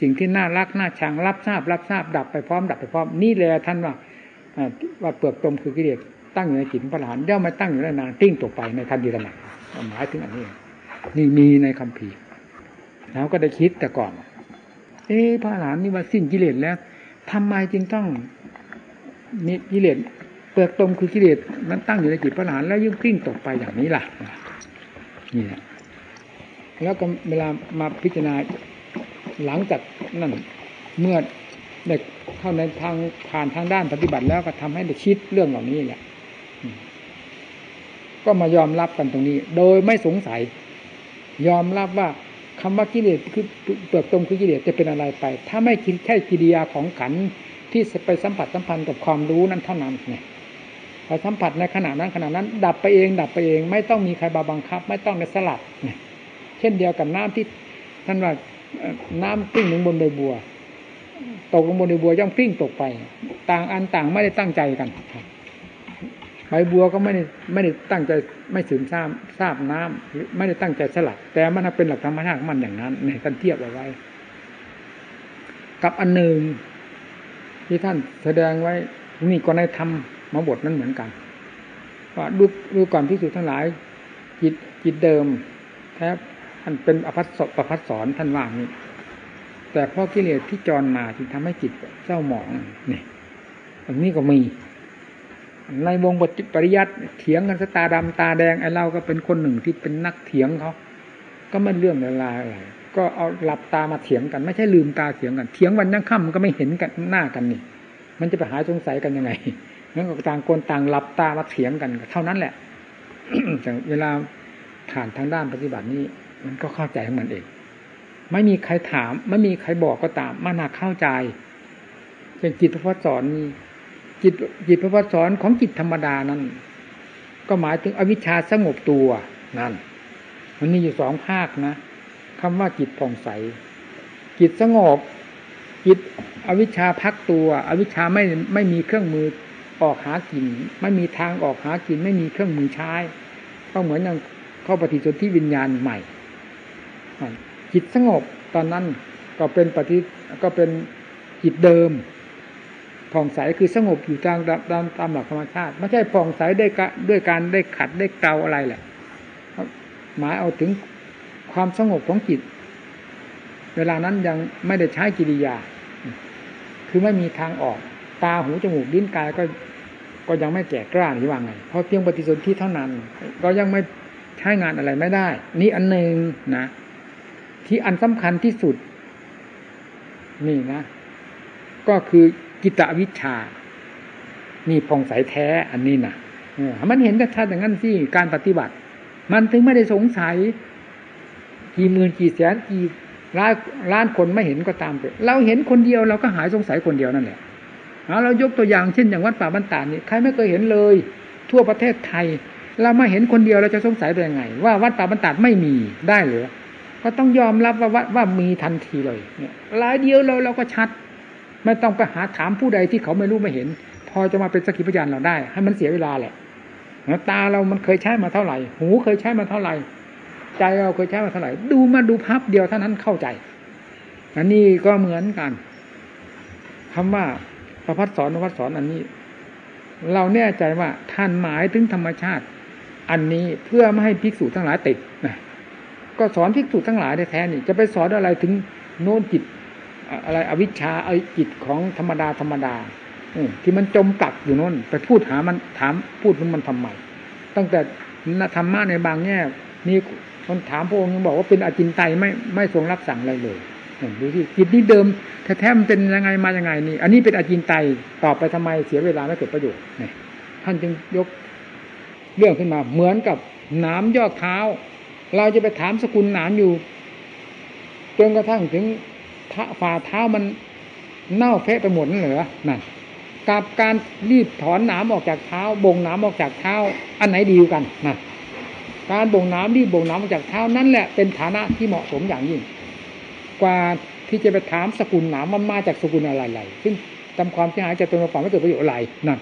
สิ่งที่น่ารักน่าชังรับทราบ รับทราบดับไปพร้อมดับไปพร้อมนี่แหละท่านว่าว่าเปลือกตมคือกิเลสตั้งอยู่ในจิตพระหลานย่อมมาตั้งอยู่ได้นานติ้งตกไปในทันทีทันหมายถึงอันนี้ นี่มีในคำพีแล้วก็ได้คิดแต่ก่อน เอ๊พระอรหันนี่ว่าสิ้นกิเลสแล้วทำไมจึงต้องมีกิเลส เปลือกตมคือกิเลสมันตั้งอยู่ในจิตพระอรหันต์แล้วยิ่งกลิ้งตกไปอย่างนี้ล่ะนี่แหละแล้วก็เวลามาพิจารณาหลังจากนั่นเมื่อเด็กเข้าในทางผ่านทางด้านปฏิบัติแล้วก็ทำให้ได้คิดเรื่องเหล่านี้แหละก็มายอมรับกันตรงนี้ โดยไม่สงสัย ยอมรับว่าคำว่ากิเลสคือเปลือกตมคือกิเลสจะเป็นอะไรไป ถ้าไม่คิดแค่กิริยาของขันที่ไปสัมผัสสัมพันธ์กับความรู้นั้นเท่านั้นเนี่ย พอสัมผัสในขณะนั้นขณะนั้น ดับไปเอง ดับไปเอง ไม่ต้องมีใครบาบังคับ ไม่ต้องในสลัดเช่นเดียวกับน้ำที่ท่านว่าน้ำกลิ้งลงบนใบบัว ตกลงบนใบบัวย่อมกลิ้งตกไป ต่างอันต่างไม่ได้ตั้งใจกันใบบัวก็ไม่ได้ไม่ได้ตั้งใจไม่สืบทราบทราบน้ำหรือไม่ได้ตั้งใจสลัด แต่มันเป็นหลักธรรมชาติของมันอย่างนั้นในท่านเทียบเอาไว้ กับอันหนึ่งที่ท่านแสดงไว้นี่ก็ในธรรม มบทนั้นเหมือนกันว่าดูดูก่อนพิสูจน์ทั้งหลายจิตจิตเดิมแทบท่านเป็นอภัสสประพัสสอนท่านว่านี้ แต่พอกิเลสที่จรมาจึงทำให้จิตเจ้าหมองนี่อันนี้ก็มีในวงบทปริยัติเถียงกันสตาดำตาแดงไอ้เราก็เป็นคนหนึ่งที่เป็นนักเถียงเขาก็ไม่เรื่องเวลาอะไรก็เอาหลับตามาเถียงกัน ไม่ใช่ลืมตาเถียงกันเถียงวันยังค่ำก็ไม่เห็นกันหน้ากันนี่ มันจะไปหาสงสัยกันยังไง งั้นก็ต่างคนต่างหลับตามาเถียงกันเท่านั้นแหละแต่เวลาผ่านทางด้านปฏิบัตินี้ มันก็เข้าใจของมันเอง ไม่มีใครถาม ไม่มีใครบอกก็ตาม มันนาเข้าใจเป็นจิตพระพสอนจิตจิตพระพสอนของจิตธรรมดานั้น ก็หมายถึงอวิชชาสงบตัวนั่น มันมีอยู่สองภาคนะคำว่าจิตผ่องใส จิตสงบจิตอวิชชาพักตัว อวิชชาไม่ไม่มีเครื่องมือ ออกหากิน ไม่มีทางออกหากิน ไม่มีเครื่องมือใช้ก็เหมือนอย่างเข้าปฏิสนธิวิญญาณใหม่จิตสงบตอนนั้นก็เป็นปฏิก็เป็นจิตเดิมผ่องใสคือสงบอยู่ตามตามตามหลักธรรมชาติ ไม่ใช่ผ่องใสได้ด้วยการได้ขัดได้เกาอะไรแหละหมายเอาถึงความสงบของจิต เวลานั้นยังไม่ได้ใช้กิริยา คือไม่มีทางออก ตาหูจมูกลิ้นกายก็ก็ยังไม่แก่กล้าหรือว่าไง เพราะเพียงปฏิสนธิเท่านั้น ก็ยังไม่ใช้งานอะไรไม่ได้ นี่อันหนึ่งนะ ที่อันสำคัญที่สุด นี่นะ ก็คือกิตวิชา นี่ผ่องใสแท้อันนี้นะมันเห็นชัดอย่างนั้นสิการปฏิบัติ มันถึงไม่ได้สงสัย กี่หมื่นกี่แสนกี่ล้านล้านคนไม่เห็นก็ตามไปเราเห็นคนเดียวเราก็หายสงสัยคนเดียวนั่นแหละ เรายกตัวอย่างเช่นอย่างวัดป่าบ้านตานี่ใครไม่เคยเห็นเลย ทั่วประเทศไทย เรามาเห็นคนเดียวเราจะสงสัยได้ยังไง ว่าวัดป่าบ้านตาไม่มีได้หรือก็ต้องยอมรับว่าว่าว่ามีทันทีเลยเนี่ยรายเดียวเราเราก็ชัด ไม่ต้องไปหาถามผู้ใดที่เขาไม่รู้ไม่เห็น พอจะมาเป็นสกิพยานเราได้ ให้มันเสียเวลาแหละตาเรามันเคยใช้มาเท่าไหร่ หูเคยใช้มาเท่าไหร่ ใจเราเคยใช้มาเท่าไหร่ ดูมาดูภาพเดียวเท่านั้นเข้าใจ อันนี้ก็เหมือนกันคำว่า ประพัดสอนประพัดสอนอันนี้ เราแน่ใจว่าท่านหมายถึงธรรมชาติ อันนี้เพื่อไม่ให้ภิกษุทั้งหลายติดนะก็สอนภิกษุทั้งหลายแท้ๆนี่จะไปสอนอะไรถึงโน้นจิตอะไรอวิชชาไอจิตของธรรมดาธรรมดาที่มันจมกักอยู่โน้นไปพูดหามันถามพูดมันมันทำไมตั้งแต่ธรรมะในบางแง่มีคนถามพระองค์ยังบอกว่าเป็นอจินไตไม่ไม่ทรงรับสั่งอะไรเลย ดูที่จิตนี้เดิมแท้ๆมันเป็นยังไงมายังไงนี่ อันนี้เป็นอาจินไตตอบไปทำไมเสียเวลาไม่เกิดประโยชน์นี่ท่านจึงยกเรื่องขึ้นมา เหมือนกับน้ำยอดเท้า เราจะไปถามสกุลหนามอยู่จนกระทั่งถึงฝ่าเท้ามันเน่าเฟะไปหมดนั่นเหรอนั่นกับการรีบถอนหนามออกจากเท้า บ่งหนามออกจากเท้า อันไหนดีกันนั่นการบ่งน้ำรีบบ่งน้ำออกจากเท้านั่นแหละเป็นฐานะที่เหมาะสมอย่างยิ่ง กว่าที่จะไปถามสกุลหนามมันมาจากสกุลอะไรๆซึ่งทำความเสียหายจากตัวเราฝังไม่เกิดประโยชน์อะไรนั่น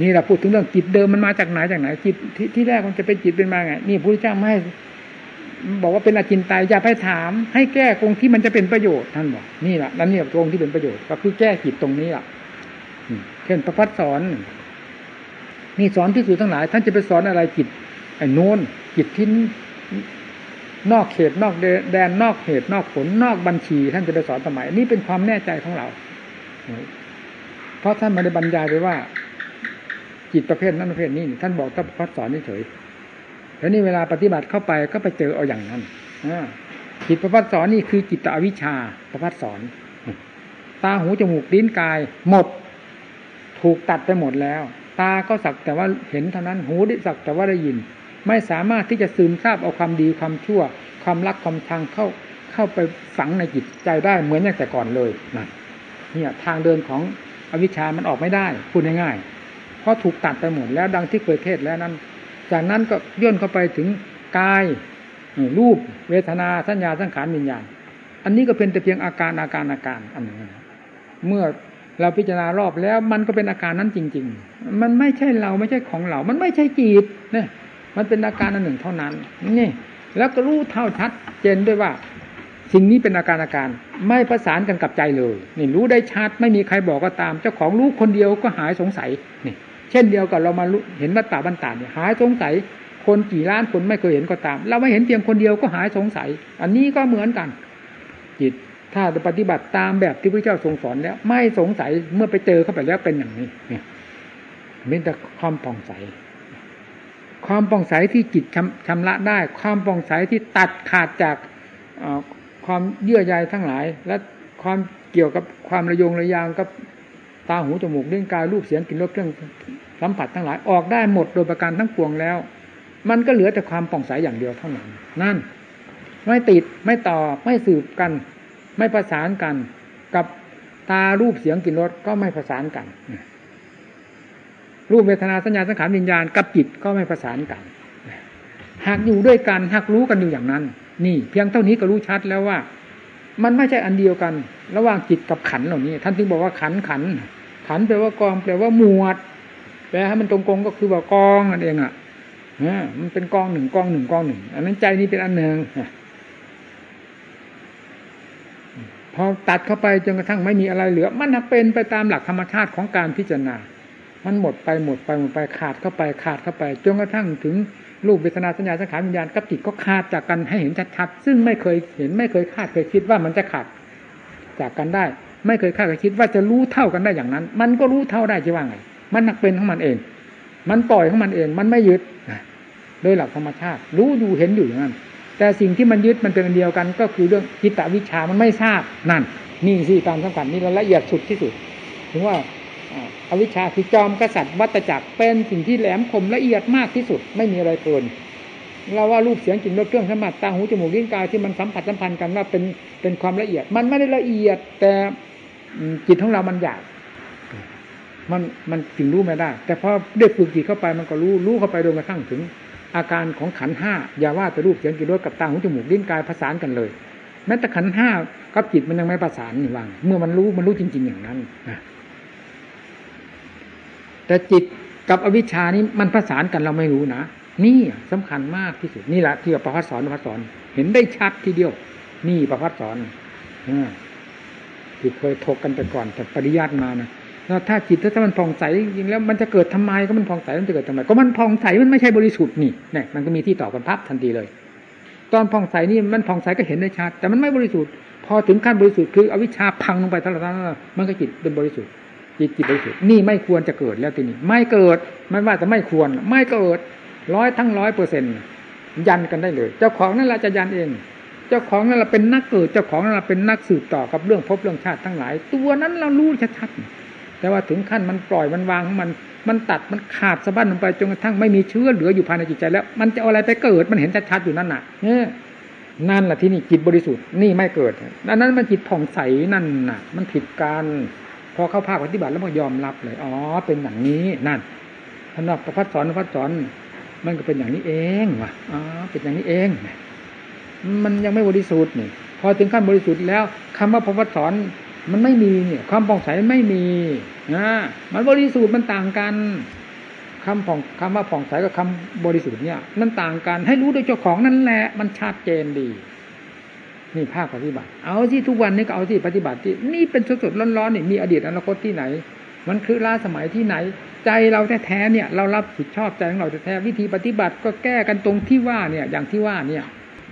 นี่เราพูดถึงเรื่องจิตเดิมมันมาจากไหนจากไหนจิตที่ที่แรกมันจะเป็นจิตเป็นมาไงนี่พระพุทธเจ้าไม่บอกว่าเป็นอาจินตายอย่าไปถาม ให้แก้ตรงที่มันจะเป็นประโยชน์ท่านบอกนี่แหละนั่นนี่ตรงที่เป็นประโยชน์ก็คือแก้จิตตรงนี้แหละเช่นพระพัฒสอนนี่สอนที่สุดทั้งหลาย ท่านจะไปสอนอะไรจิตไอ้นู้นจิตที่น นอกเขตนอกแดนนอกเหตุนอกผลนอกบัญชี ท่านจะไปสอนสมัยนี่เป็นความแน่ใจของเรา เพราะท่านไม่ได้บรรยายไปว่า จิตประเภทนั้นประเภทนี้ท่านบอกถ้าพัดสอนเฉยแล้วนี่เวลาปฏิบัติเข้าไปก็ไปเจอเอาอย่างนั้นจิตประพัดสอนนี่คือจิตอวิชชาประพัดสอน ตาหูจมูกลิ้นกาย หมด ถูกตัดไปหมดแล้ว ตาก็สักแต่ว่าเห็นเท่านั้น หูได้สักแต่ว่าได้ยิน ไม่สามารถที่จะซึมซาบเอาความดีความชั่ว ความรักความชังเข้าเข้าไปฝังในจิตใจได้เหมือนอย่างแต่ก่อนเลยนะเนี่ยทางเดินของอวิชามันออกไม่ได้พูดง่ายๆเพราะถูกตัดไปหมดแล้วดังที่เคยเทศแล้วนั้น จากนั้นก็ย่นเข้าไปถึงกายรูป เวทนาสัญญาสังขารวิญญาณอันนี้ก็เป็นแต่เพียงอาการอาการอาการอันหนึ่งเมื่อเราพิจารณารอบแล้วมันก็เป็นอาการนั้นจริง ๆ มันไม่ใช่เราไม่ใช่ของเรา มันไม่ใช่จิตเนี่ย มันเป็นอาการอันหนึ่งเท่านั้น นี่ แล้วก็รู้เท่าชัด เจนด้วยว่า สิ่งนี้เป็นอาการอาการ ไม่ประสานกันกับใจเลย นี่รู้ได้ชัด ไม่มีใครบอกก็ตาม เจ้าของรู้คนเดียวก็หายสงสัยนี่ เช่นเดียวกับเรามาเห็นวัตตาบันตาเนี่ยหายสงสัย คนกี่ล้านคนไม่เคยเห็นก็ตาม เราไม่เห็นเพียงคนเดียวก็หายสงสัย อันนี้ก็เหมือนกัน จิตถ้าปฏิบัติตามแบบที่พระเจ้าทรงสอนแล้ว ไม่สงสัยเมื่อไปเจอเข้าไปแล้วเป็นอย่างนี้เนี่ยมีแต่ความผ่องใส ความป่องใสที่จิตชำชำระได้ ความป่องใสที่ตัดขาดจากความเยื่อใยทั้งหลาย และความเกี่ยวกับความระยงระยางกับตาหูจมูกเลี้ยงกายรูปเสียงกลิ่นรสเครื่องสัมผัสทั้งหลายออกได้หมดโดยประการทั้งปวงแล้ว มันก็เหลือแต่ความป่องใสอย่างเดียวเท่านั้นนั่น ไม่ติดไม่ต่อไม่สืบกัน ไม่ประสานกัน กับตารูปเสียงกลิ่นรสก็ไม่ประสานกัน รูปเวทนาสัญญาสังขารวิญญาณกับจิตก็ไม่ประสานกัน หากอยู่ด้วยกันหากรู้กันอยู่อย่างนั้น นี่เพียงเท่านี้ก็รู้ชัดแล้วว่า มันไม่ใช่อันเดียวกัน ระหว่างจิตกับขันเหล่านี้ ท่านจึงบอกว่าขันขัน ขันแปลว่ากองแปลว่าหมวดแปลให้มันตรงกงก็คือว่ากองนั่นเองอะมันเป็นกองหนึ่งกองหนึ่งกองหนึ่งอันนั้นใจนี้เป็นอันหนึ่งพอตัดเข้าไปจนกระทั่งไม่มีอะไรเหลือ มันเป็นไปตามหลักธรรมชาติของการพิจารณา มันหมดไปหมดไปหมดไปขาดเข้าไปขาดเข้าไปจนกระทั่งถึงรูปเวทนาสัญญาสังขารวิญญาณกับจิตก็ขาดจากกันให้เห็นชัดๆซึ่งไม่เคยเห็นไม่เคยคาดเคยคิดว่ามันจะขาดจากกันได้ ไม่เคยคาดเคยคิดว่าจะรู้เท่ากันได้อย่างนั้น มันก็รู้เท่าได้จะว่าไง มันหนักเป็นของมันเอง มันปล่อยของมันเอง มันไม่ยึดโดยหลักธรรมชาติ รู้อยู่เห็นอยู่อย่างนั้น แต่สิ่งที่มันยึดมันเป็นอันเดียวกัน ก็คือเรื่องจิตตวิชามันไม่ทราบนั่นนี่สิตามสำคัญนี่ละเอียดสุดที่สุดถึงว่า อวิชชาคือจอมกษัตริย์วัตจักรเป็นสิ่งที่แหลมคมละเอียดมากที่สุดไม่มีอะไรเกินเราว่ารูปเสียงกลิ่นรสเครื่องสัมผัสตาหูจมูกลิ้นกายที่มันสัมผัสสัมพันธ์กันว่าเป็นเป็นความละเอียด มันไม่ได้ละเอียด แต่จิตของเรามันอยากมันมันจึงรู้ไม่ได้ แต่พอได้ฝึกจิตเข้าไปมันก็รู้รู้เข้าไปโดยกระทั่งถึง อาการของขันห้าอย่าว่าแต่รูปเสียงกลิ่นรสกับตาหูจมูกลิ้นกายประสานกันเลยแม้แต่ขันห้ากับจิตมันยังไม่ประสานนี่ว่างเมื่อมันรู้มันรู้จริง ๆ อย่างนั้นนะ แต่จิตกับอวิชานี้มันประสานกันเราไม่รู้นะนี่สำคัญมากที่สุดนี่แหละที่ประพัดสอนประพัดสอน เห็นได้ชัดทีเดียว นี่ประพัดสอนที่เคยถกกันไปก่อนแต่ปริยัติมานะแล้วถ้าจิตถ้ามันผ่องใสจริงแล้วมันจะเกิดทำไมก็มันผ่องใสมันจะเกิดทำไมก็มันผ่องใสมันไม่ใช่บริสุทธิ์นี่เนี่ยมันก็มีที่ตอบกันพับทันทีเลย ตอนผ่องใสนี่มันผ่องใสก็เห็นได้ชัดแต่มันไม่บริสุทธิ์พอถึงขั้นบริสุทธิ์คืออวิชชาพังลงไปทั้งนั้นมันก็จิตเป็นบริสุทธิ์ จิตจิตบริสุทธิ์นี่ไม่ควรจะเกิดแล้วทีนี้ไม่เกิดไม่ว่าจะไม่ควร ไม่เกิดร้อยทั้งร้อยเปอร์เซ็นยันกันได้เลย เจ้าของนั่นแหละจะยันเอง เจ้าของนั่นแหละเป็นนักเกิด เจ้าของนั่นแหละเป็นนักสืบต่อกับเรื่องพบเรื่องชาติทั้งหลาย ตัวนั้นเรารู้ชัดๆแต่ว่าถึงขั้นมันปล่อยมันวางมันมันตัดมันขาดสะบั้นลงไปจนกระทั่งไม่มีเชื้อเหลืออยู่ภายในจิตใจแล้ว มันจะเอาอะไรไปเกิดมันเห็นชัดๆอยู่นั่นน่ะเนี่ยนั่นแหละที่นี่จิตบริสุทธิ์นี่ไม่เกิดดังนั้นมันจิตผ่องใสนั่นน่ะ มันผิดการ พอเข้าภาคปฏิบัติแล้วมันยอมรับเลย อ๋อ เป็นอย่างนี้นั่นท่านว่าประพัดสอนประพัดสอนมันก็เป็นอย่างนี้เองว่ะอ๋อเป็นอย่างนี้เอง มันยังไม่บริสุทธิ์นี่ พอถึงขั้นบริสุทธิ์แล้วคำว่าพระพัฒสอนมันไม่มีเนี่ย ความผ่องใสไม่มีนะมันบริสุทธิ์มันต่างกันคำผ่องคำว่าผ่องใสกับคำบริสุทธิ์เนี่ย มันต่างกันให้รู้โดยเจ้าของนั่นแหละ มันชัดเจนดี นี่ภาคปฏิบัติ เอาที่ทุกวันนี้ก็เอาที่ปฏิบัติที่นี่เป็นสดๆร้อนๆนี่มีอดีตอนาคตที่ไหน มันคือล้าสมัยที่ไหน ใจเราแท้ๆเนี่ย เรารับผิดชอบใจของเราแท้ๆวิธีปฏิบัติก็แก้กันตรงที่ว่าเนี่ย อย่างที่ว่าเนี่ย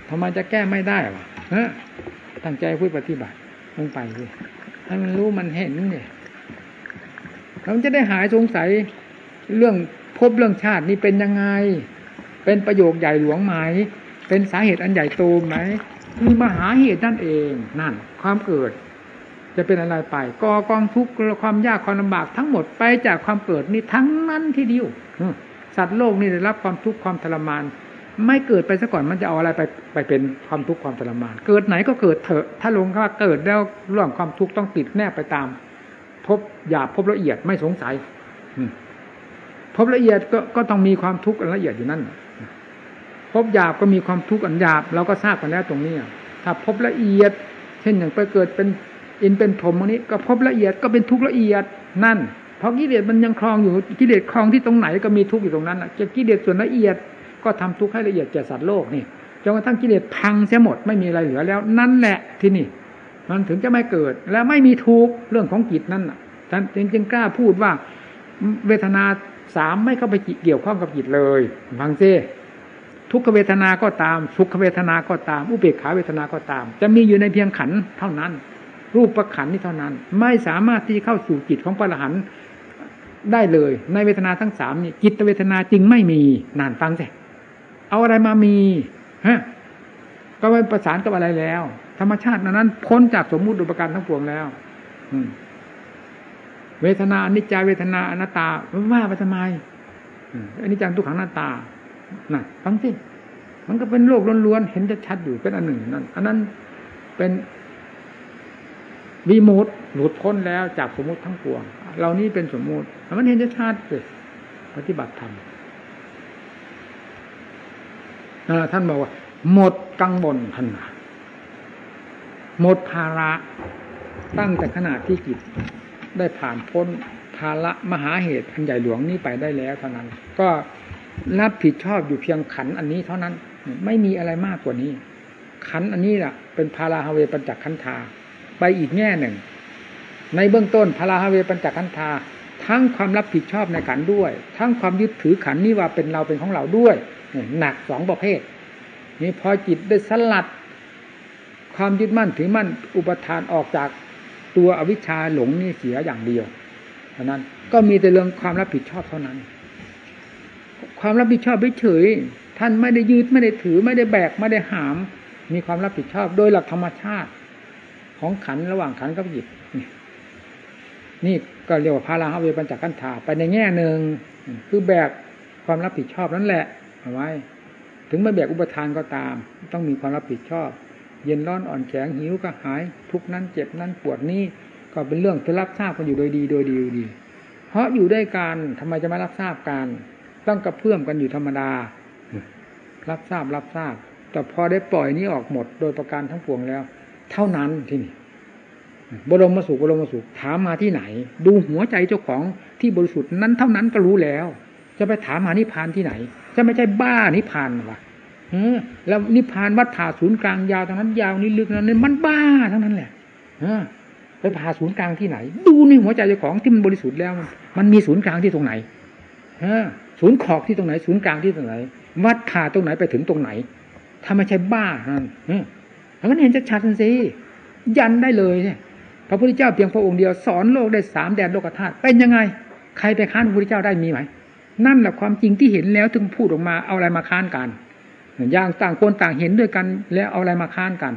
ทำไมจะแก้ไม่ได้วะฮะตั้งใจพูดปฏิบัติลงไปเลยให้มันรู้มันเห็นเนี่ยเราจะได้หายสงสัยเรื่องพบเรื่องชาตินี่เป็นยังไง เป็นประโยคใหญ่หลวงไหม เป็นสาเหตุอันใหญ่โตไหม คือมหาเหตุนั่นเองนั่น ความเกิด จะเป็นอะไรไปก่อกองทุกข์ความยากความลำบากทั้งหมดไปจากความเกิดนี่ทั้งนั้นทีเดียวสัตว์โลกนี่ได้รับความทุกข์ความทรมาน ไม่เกิดไปซะก่อนมันจะเอาอะไรไปไปเป็นความทุกข์ความทรมาน เกิดไหนก็เกิดเถอะ ถ้าลงว่าเกิดแล้วเรื่องความทุกข์ต้องติดแนบไปตาม พบหยาบพบละเอียดไม่สงสัยพบละเอียดก็ก็ต้องมีความทุกข์ละเอียดอยู่นั่น พบหยาบก็มีความทุกข์อันหยาบเราก็ทราบกันแล้วตรงนี้ถ้าพบละเอียด เช่นอย่างไปเกิดเป็นอินเป็นถมอันนี้ ก็พบละเอียดก็เป็นทุกข์ละเอียดนั่น เพราะกิเลสมันยังคลองอยู่กิเลสคลองที่ตรงไหนก็มีทุกข์อยู่ตรงนั้นจะกิเลสส่วนละเอียดก็ทำทุกข์ให้ละเอียดแก่สัตว์โลกนี่จนกระทั่งกิเลสพังเสียหมดไม่มีอะไรเหลือแล้ว นั่นแหละที่นี่ มันถึงจะไม่เกิดและไม่มีทุกข์เรื่องของจิตนั่นท่านจึงกล้าพูดว่าเวทนาสามไม่เข้าไปเกี่ยวข้องกับจิตเลยฟังซิ ทุกขเวทนาก็ตาม สุขเวทนาก็ตาม อุเบกขาเวทนาก็ตาม จะมีอยู่ในเพียงขันเท่านั้น รูปประขันนี่เท่านั้น ไม่สามารถที่เข้าสู่จิตของพระอรหันต์ได้เลย ในเวทนาทั้งสามนี่จิตเวทนาจริงไม่มีนานฟังสิเอาอะไรมามีฮะก็ไม่ประสานกับอะไรแล้ว ธรรมชาตินั้นพ้นจากสมมุติอุปการทั้งปวงแล้ว อืเวทนาอนิจจเวทนาอนัตตาว่าไปทำไมอันนี้จังทุกขังหน้าตา น่ะฟังสิมันก็เป็นโลกล้วนๆเห็นชัดๆอยู่เป็นอันหนึ่งนั่นอันนั้นเป็นวิมุตหลุดพ้นแล้วจากสมมติทั้งปวงเหล่านี้เป็นสมมติมันเห็นชัดเลยปฏิบัติธรรมท่านบอกว่า หมดกังวลท่านหมดภาระตั้งแต่ขณะที่จิตได้ผ่านพ้นภาระมหาเหตุอันใหญ่หลวงนี้ไปได้แล้วเท่านั้น ก็ รับผิดชอบอยู่เพียงขันอันนี้เท่านั้น ไม่มีอะไรมากกว่านี้ ขันอันนี้แหละเป็นภาราฮเวปัญจขันธาไปอีกแง่หนึ่ง ในเบื้องต้นพาลาฮเวปัญจขันธาทั้งความรับผิดชอบในขันด้วย ทั้งความยึดถือขันนี้ว่าเป็นเราเป็นของเราด้วยหนักสองประเภท นี่พอจิตได้สลัด ความยึดมั่นถือมั่นอุปทานออกจากตัวอวิชชาหลงนี่เสียอย่างเดียวเพราะนั้นก็มีแต่เรื่องความรับผิดชอบเท่านั้น ความรับผิดชอบเฉยท่านไม่ได้ยืดไม่ได้ถือ ไม่ได้แบกไม่ได้หาม มีความรับผิดชอบโดยหลักธรรมชาติ ของขันระหว่างขันกับจิตนี่ก็เรียกว่าพาราฮาเวปัญจขันธาไปในแง่หนึ่งคือแบกความรับผิดชอบนั่นแหละเอาไว้ ถึงไม่แบกอุปทานก็ตาม ต้องมีความรับผิดชอบ เย็นร้อนอ่อนแข็งหิวก็หาย ทุกนั้นเจ็บนั้นปวดนี้ก็เป็นเรื่องที่รับทราบกันอยู่โดยดีโดยดีดี เพราะอยู่ด้วยกันทำไมจะไม่รับทราบกัน ต้องกระเพื่อมกันอยู่ธรรมดา รับทราบรับทราบ แต่พอได้ปล่อยนี้ออกหมดโดยประการทั้งปวงแล้ว เท่านั้นที่นี่บรมาสุขบรมาสุขถามมาที่ไหน ดูหัวใจเจ้าของที่บริสุทธิ์นั้นเท่านั้นก็รู้แล้ว จะไปถามหานิพพานที่ไหน จะไม่ใช่บ้านิพพานวะแล้วนิพพานวัดผ่าศูนย์กลางยาวทางนั้นยาวนี้ลึกนั้นมันบ้าทั้งนั้นแหละไปผ่าศูนย์กลางที่ไหน ดูในหัวใจเจ้าของที่มันบริสุทธิ์แล้ว มันมีศูนย์กลางที่ตรงไหน ศูนย์ขอบที่ตรงไหน ศูนย์กลางที่ตรงไหน วัดผ่าตรงไหนไปถึงตรงไหน ถ้าไม่ใช่บ้านั่นแล้วมันเห็นจะชัดสิยันได้เลยเนี่ยพระพุทธเจ้าเพียงพระองค์เดียวสอนโลกได้สามแดนโลกธาตุเป็นยังไง ใครไปค้านพระพุทธเจ้าได้มีไหม นั่นแหละความจริงที่เห็นแล้วถึงพูดออกมาเอาอะไรมาค้านกันอย่างต่างคนต่างเห็นด้วยกัน แล้วเอาอะไรมาค้านกัน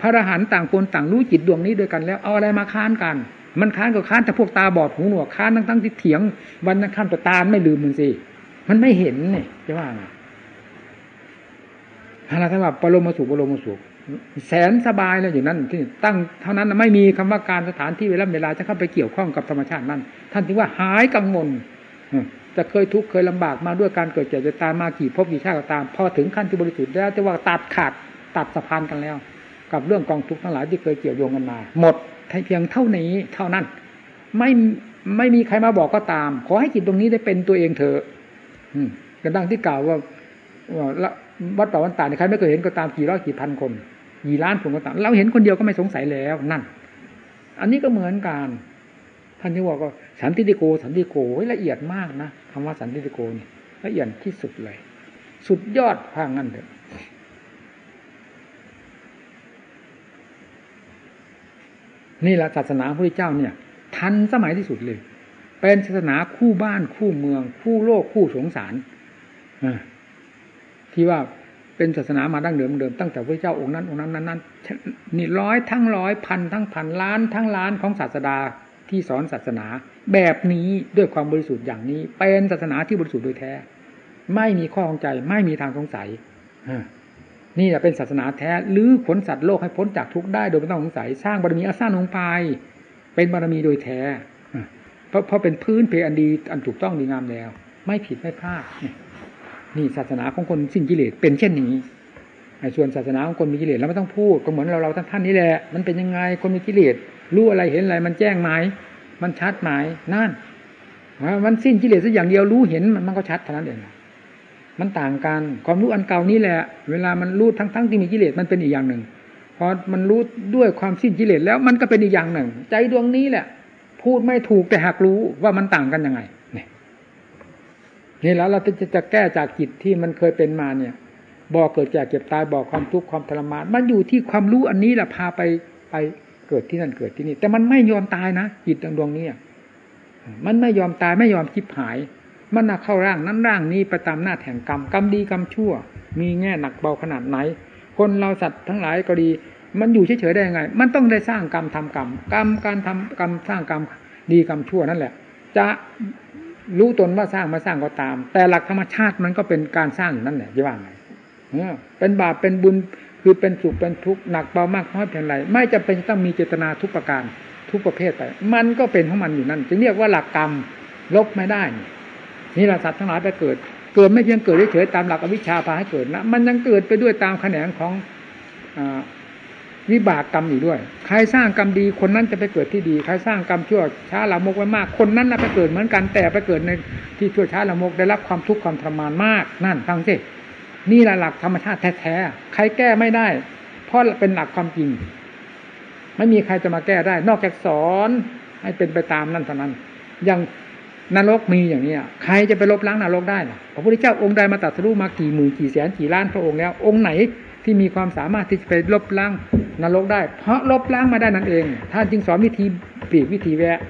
พระอรหันต์ต่างคนต่างรู้จิตดวงนี้ด้วยกันแล้วเอาอะไรมาค้านกัน มันค้านก็ค้านแต่พวกตาบอดหูหนวกค้านทั้งทั้งที่เถียง วันนั้นข้ามต่ตาไม่ลืมมันสิ มันไม่เห็นเนี่ยจะว่าไงอะรท่านว่าปรมาสุปรมาสุแสนสบายเลยอยู่นั้นที่ตั้งเท่านั้นไม่มีคำว่าการสถานที่เวลาเวลาจะเข้าไปเกี่ยวข้องกับธรรมชาตินั้น ท่านถึงว่าหายกังวลจะเคยทุกข์เคยลำบากมาด้วยการเกิดเจ็บจะตายมากี่พบกี่ชาติก็ตาม พอถึงขั้นที่บริสุทธิ์แล้วจะว่าตัดขาดตัดสะพานกันแล้ว กับเรื่องกองทุกข์ทั้งหลายที่เคยเกี่ยวโยงกันมา หมดเพียงเท่านี้เท่านั้น ไม่ไม่มีใครมาบอกก็ตาม ขอให้จิตตรงนี้ได้เป็นตัวเองเถอะ กระดังที่กล่าวว่าวัดต่อวันตาเนี่ยใครไม่เคยเห็นก็ตามกี่ร้อยกี่พันคนกี่ล้านคนก็ตามเราเห็นคนเดียวก็ไม่สงสัยแล้วนั่น อันนี้ก็เหมือนกันท่านที่บอกว่าสันติโก สันติโกละเอียดมากนะคำว่าสันติโกนี่ละเอียดที่สุดเลย สุดยอดพางั้นเถอะนี่แหละศาสนาพระพุทธเจ้าเนี่ย ทันสมัยที่สุดเลย เป็นศาสนาคู่บ้านคู่เมือง คู่โลกคู่สงสารที่ว่าเป็นศาสนามาดั้งเดิมเดิมตั้งแต่พระเจ้าองค์นั้นองค์นั้นนั้นนั้นนี่ร้อยทั้งร้อยพันทั้งพันล้านทั้งล้านของศาสดาที่สอนศาสนา แบบนี้ด้วยความบริสุทธิ์อย่างนี้ เป็นศาสนาที่บริสุทธิ์โดยแท้ ไม่มีข้อข้องใจไม่มีทางสงสัยนี่แหละเป็นศาสนาแท้หรือขนสัตว์โลกให้พ้นจากทุกข์ได้โดยไม่ต้องสงสัยสร้างบารมีอาสร้างลงไป เป็นบารมีโดยแท้ เพราะเพราะเป็นพื้นเพอันดีอันถูกต้องดีงามแล้ว ไม่ผิดไม่พลาดนี่ศาสนาของคนสิ้นกิเลสเป็นเช่นนี้ส่วนศาสนาของคนมีกิเลสเราไม่ต้องพูดก็เหมือนเราเราท่านท่านนี้แหละ มันเป็นยังไงคนมีกิเลสรู้อะไรเห็นอะไร มันแจ้งไหมมันชัดไหมนั่นมันสิ้นกิเลสสักอย่างเดียวรู้เห็นมันก็ชัดเท่านั้นเองมันต่างกันความรู้อันเก่านี้แหละ เวลามันรู้ทั้งทั้งที่มีกิเลสมันเป็นอีกอย่างหนึ่งพอมันรู้ด้วยความสิ้นกิเลสแล้วมันก็เป็นอีกอย่างหนึ่ง ใจดวงนี้แหละ พูดไม่ถูกแต่หากรู้ว่ามันต่างกันยังไงนี่แล้วเราจะจะแก้จากจิตที่มันเคยเป็นมาเนี่ยบอกเกิดแก่เก็บตายบอกความทุกข์ความทรมาน มันอยู่ที่ความรู้อันนี้แหละพาไปไปเกิดที่นั่นเกิดที่นี่ แต่มันไม่ยอมตายนะจิตดวงนี้มันไม่ยอมตายไม่ยอมคิดหาย มันน่ะเข้าร่างนั้นร่างนี้ไปตามหน้าแห่งกรรมกรรมดีกรรมชั่ว มีแง่หนักเบาขนาดไหน คนเราสัตว์ทั้งหลายก็ดี มันอยู่เฉยๆได้ยังไง มันต้องได้สร้างกรรมทำกรรมกรรมการทำกรรมสร้างกรรมดีกรรมชั่วนั่นแหละ จะรู้ตนว่าสร้างมาสร้างก็ตาม แต่หลักธรรมชาติมันก็เป็นการสร้างนั่นแหละจะว่าไงเป็นบาปเป็นบุญคือเป็นสุขเป็นทุกข์หนักเบามากน้อยเพียงไรไม่จะเป็นต้องมีเจตนาทุกประการทุกประเภทไป มันก็เป็นของมันอยู่นั่นจึงเรียกว่าหลักกรรมลบไม่ได้นี่เราสัตว์ทั้งหลายไปเกิด เกิดไม่เพียงเกิดเฉยๆตามหลักอวิชชาพาให้เกิดนะมันยังเกิดไปด้วยตามแขนงของ วิบากกรรมอยู่ด้วย ใครสร้างกรรมดีคนนั้นจะไปเกิดที่ดีใครสร้างกรรมชั่วช้าละมกไว้มาก คนนั้นน่ะไปเกิดเหมือนกันแต่ไปเกิดในที่ชั่วช้าละมกได้รับความทุกข์ความทรมานมากนั่นฟังสินี่แหละหลักธรรมชาติแท้ๆใครแก้ไม่ได้ เพราะเป็นหลักความจริง ไม่มีใครจะมาแก้ได้ นอกจากสอนให้เป็นไปตามนั่นเท่านั้น อย่างนรกมีอย่างนี้ใครจะไปลบล้างนรกได้ล่ะพระพุทธเจ้าองค์ใดมาตัดสู้มากี่หมื่นกี่แสนกี่ล้านพระองค์แล้ว องค์ไหน ที่มีความสามารถที่จะไปลบล้างนรกได้ เพราะลบล้างมาได้นั่นเอง ท่านจึงสอนวิธีปีกวิธีแวะ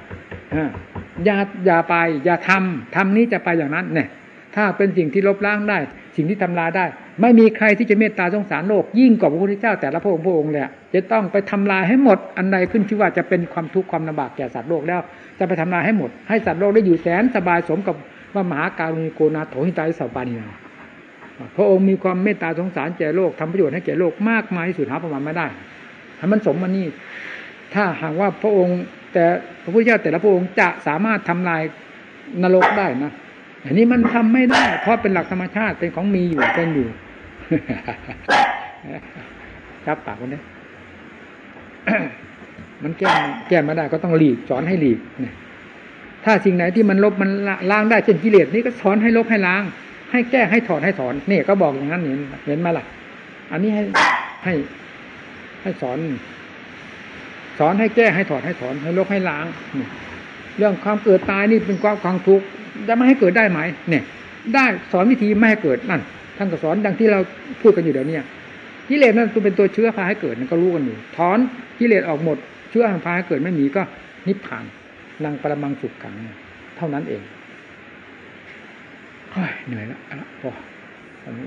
อย่าอย่าไป อย่าทำทำนี้จะไปอย่างนั้นเนี่ยถ้าเป็นสิ่งที่ลบล้างได้ สิ่งที่ทำลายได้ ไม่มีใครที่จะเมตตาสงสารโลก ยิ่งกว่าพระพุทธเจ้าแต่ละพระองค์พระองค์เลยจะต้องไปทำลายให้หมด อันใดขึ้นที่ว่าจะเป็นความทุกข์ความลำบากแก่สัตว์โลกแล้ว จะไปทำลายให้หมด ให้สัตว์โลกได้อยู่แสนสบายสมกับว่ามหาการุณิโกนาโถหิตาอิสปานีนา พระองค์มีความเมตตาสงสารแก่โลกทำประโยชน์ให้แก่โลกมากมายที่สุดหาประมาณไม่ได้ให้มันสมมานี่ถ้าหากว่าพระองค์ แต่พระพุทธเจ้าแต่ละพระองค์จะสามารถทำลายนรกได้นะอันนี้มันทำไม่ได้ เพราะเป็นหลักธรรมชาติเป็นของมีอยู่เป็นอยู่จับปากมันได้มันแก้แก้ไม่ได้ก็ต้องหลีกสอนให้หลีกถ้าสิ่งไหนที่มันลบมันล้างได้เช่นกิเลสนี่ก็สอนให้ลบให้ล้าง ให้แก้ให้ถอดให้สอนนี่ก็บอกอย่างนั้นเห็นเห็นไหมล่ะ อันนี้ให้ให้ให้สอน สอนให้แก้ให้ถอดให้ถอน ให้ลบให้ล้างเรื่องความเกิดตายนี่เป็นความความทุกข์จะไม่ให้เกิดได้ไหมเนี่ยได้สอนวิธีไม่ให้เกิดนั่นท่านก็สอนดังที่เราพูดกันอยู่เดี๋ยวนี้กิเลสนั่นตัวเป็นตัวเชื้อพาให้เกิดนั่นก็รู้กันอยู่ถอนกิเลสออกหมด เชื้อพาให้เกิดไม่มีก็นิพพานนังปรมังสุขขังเท่านั้นเอง เหนื่อยแล้วพอตอนนี้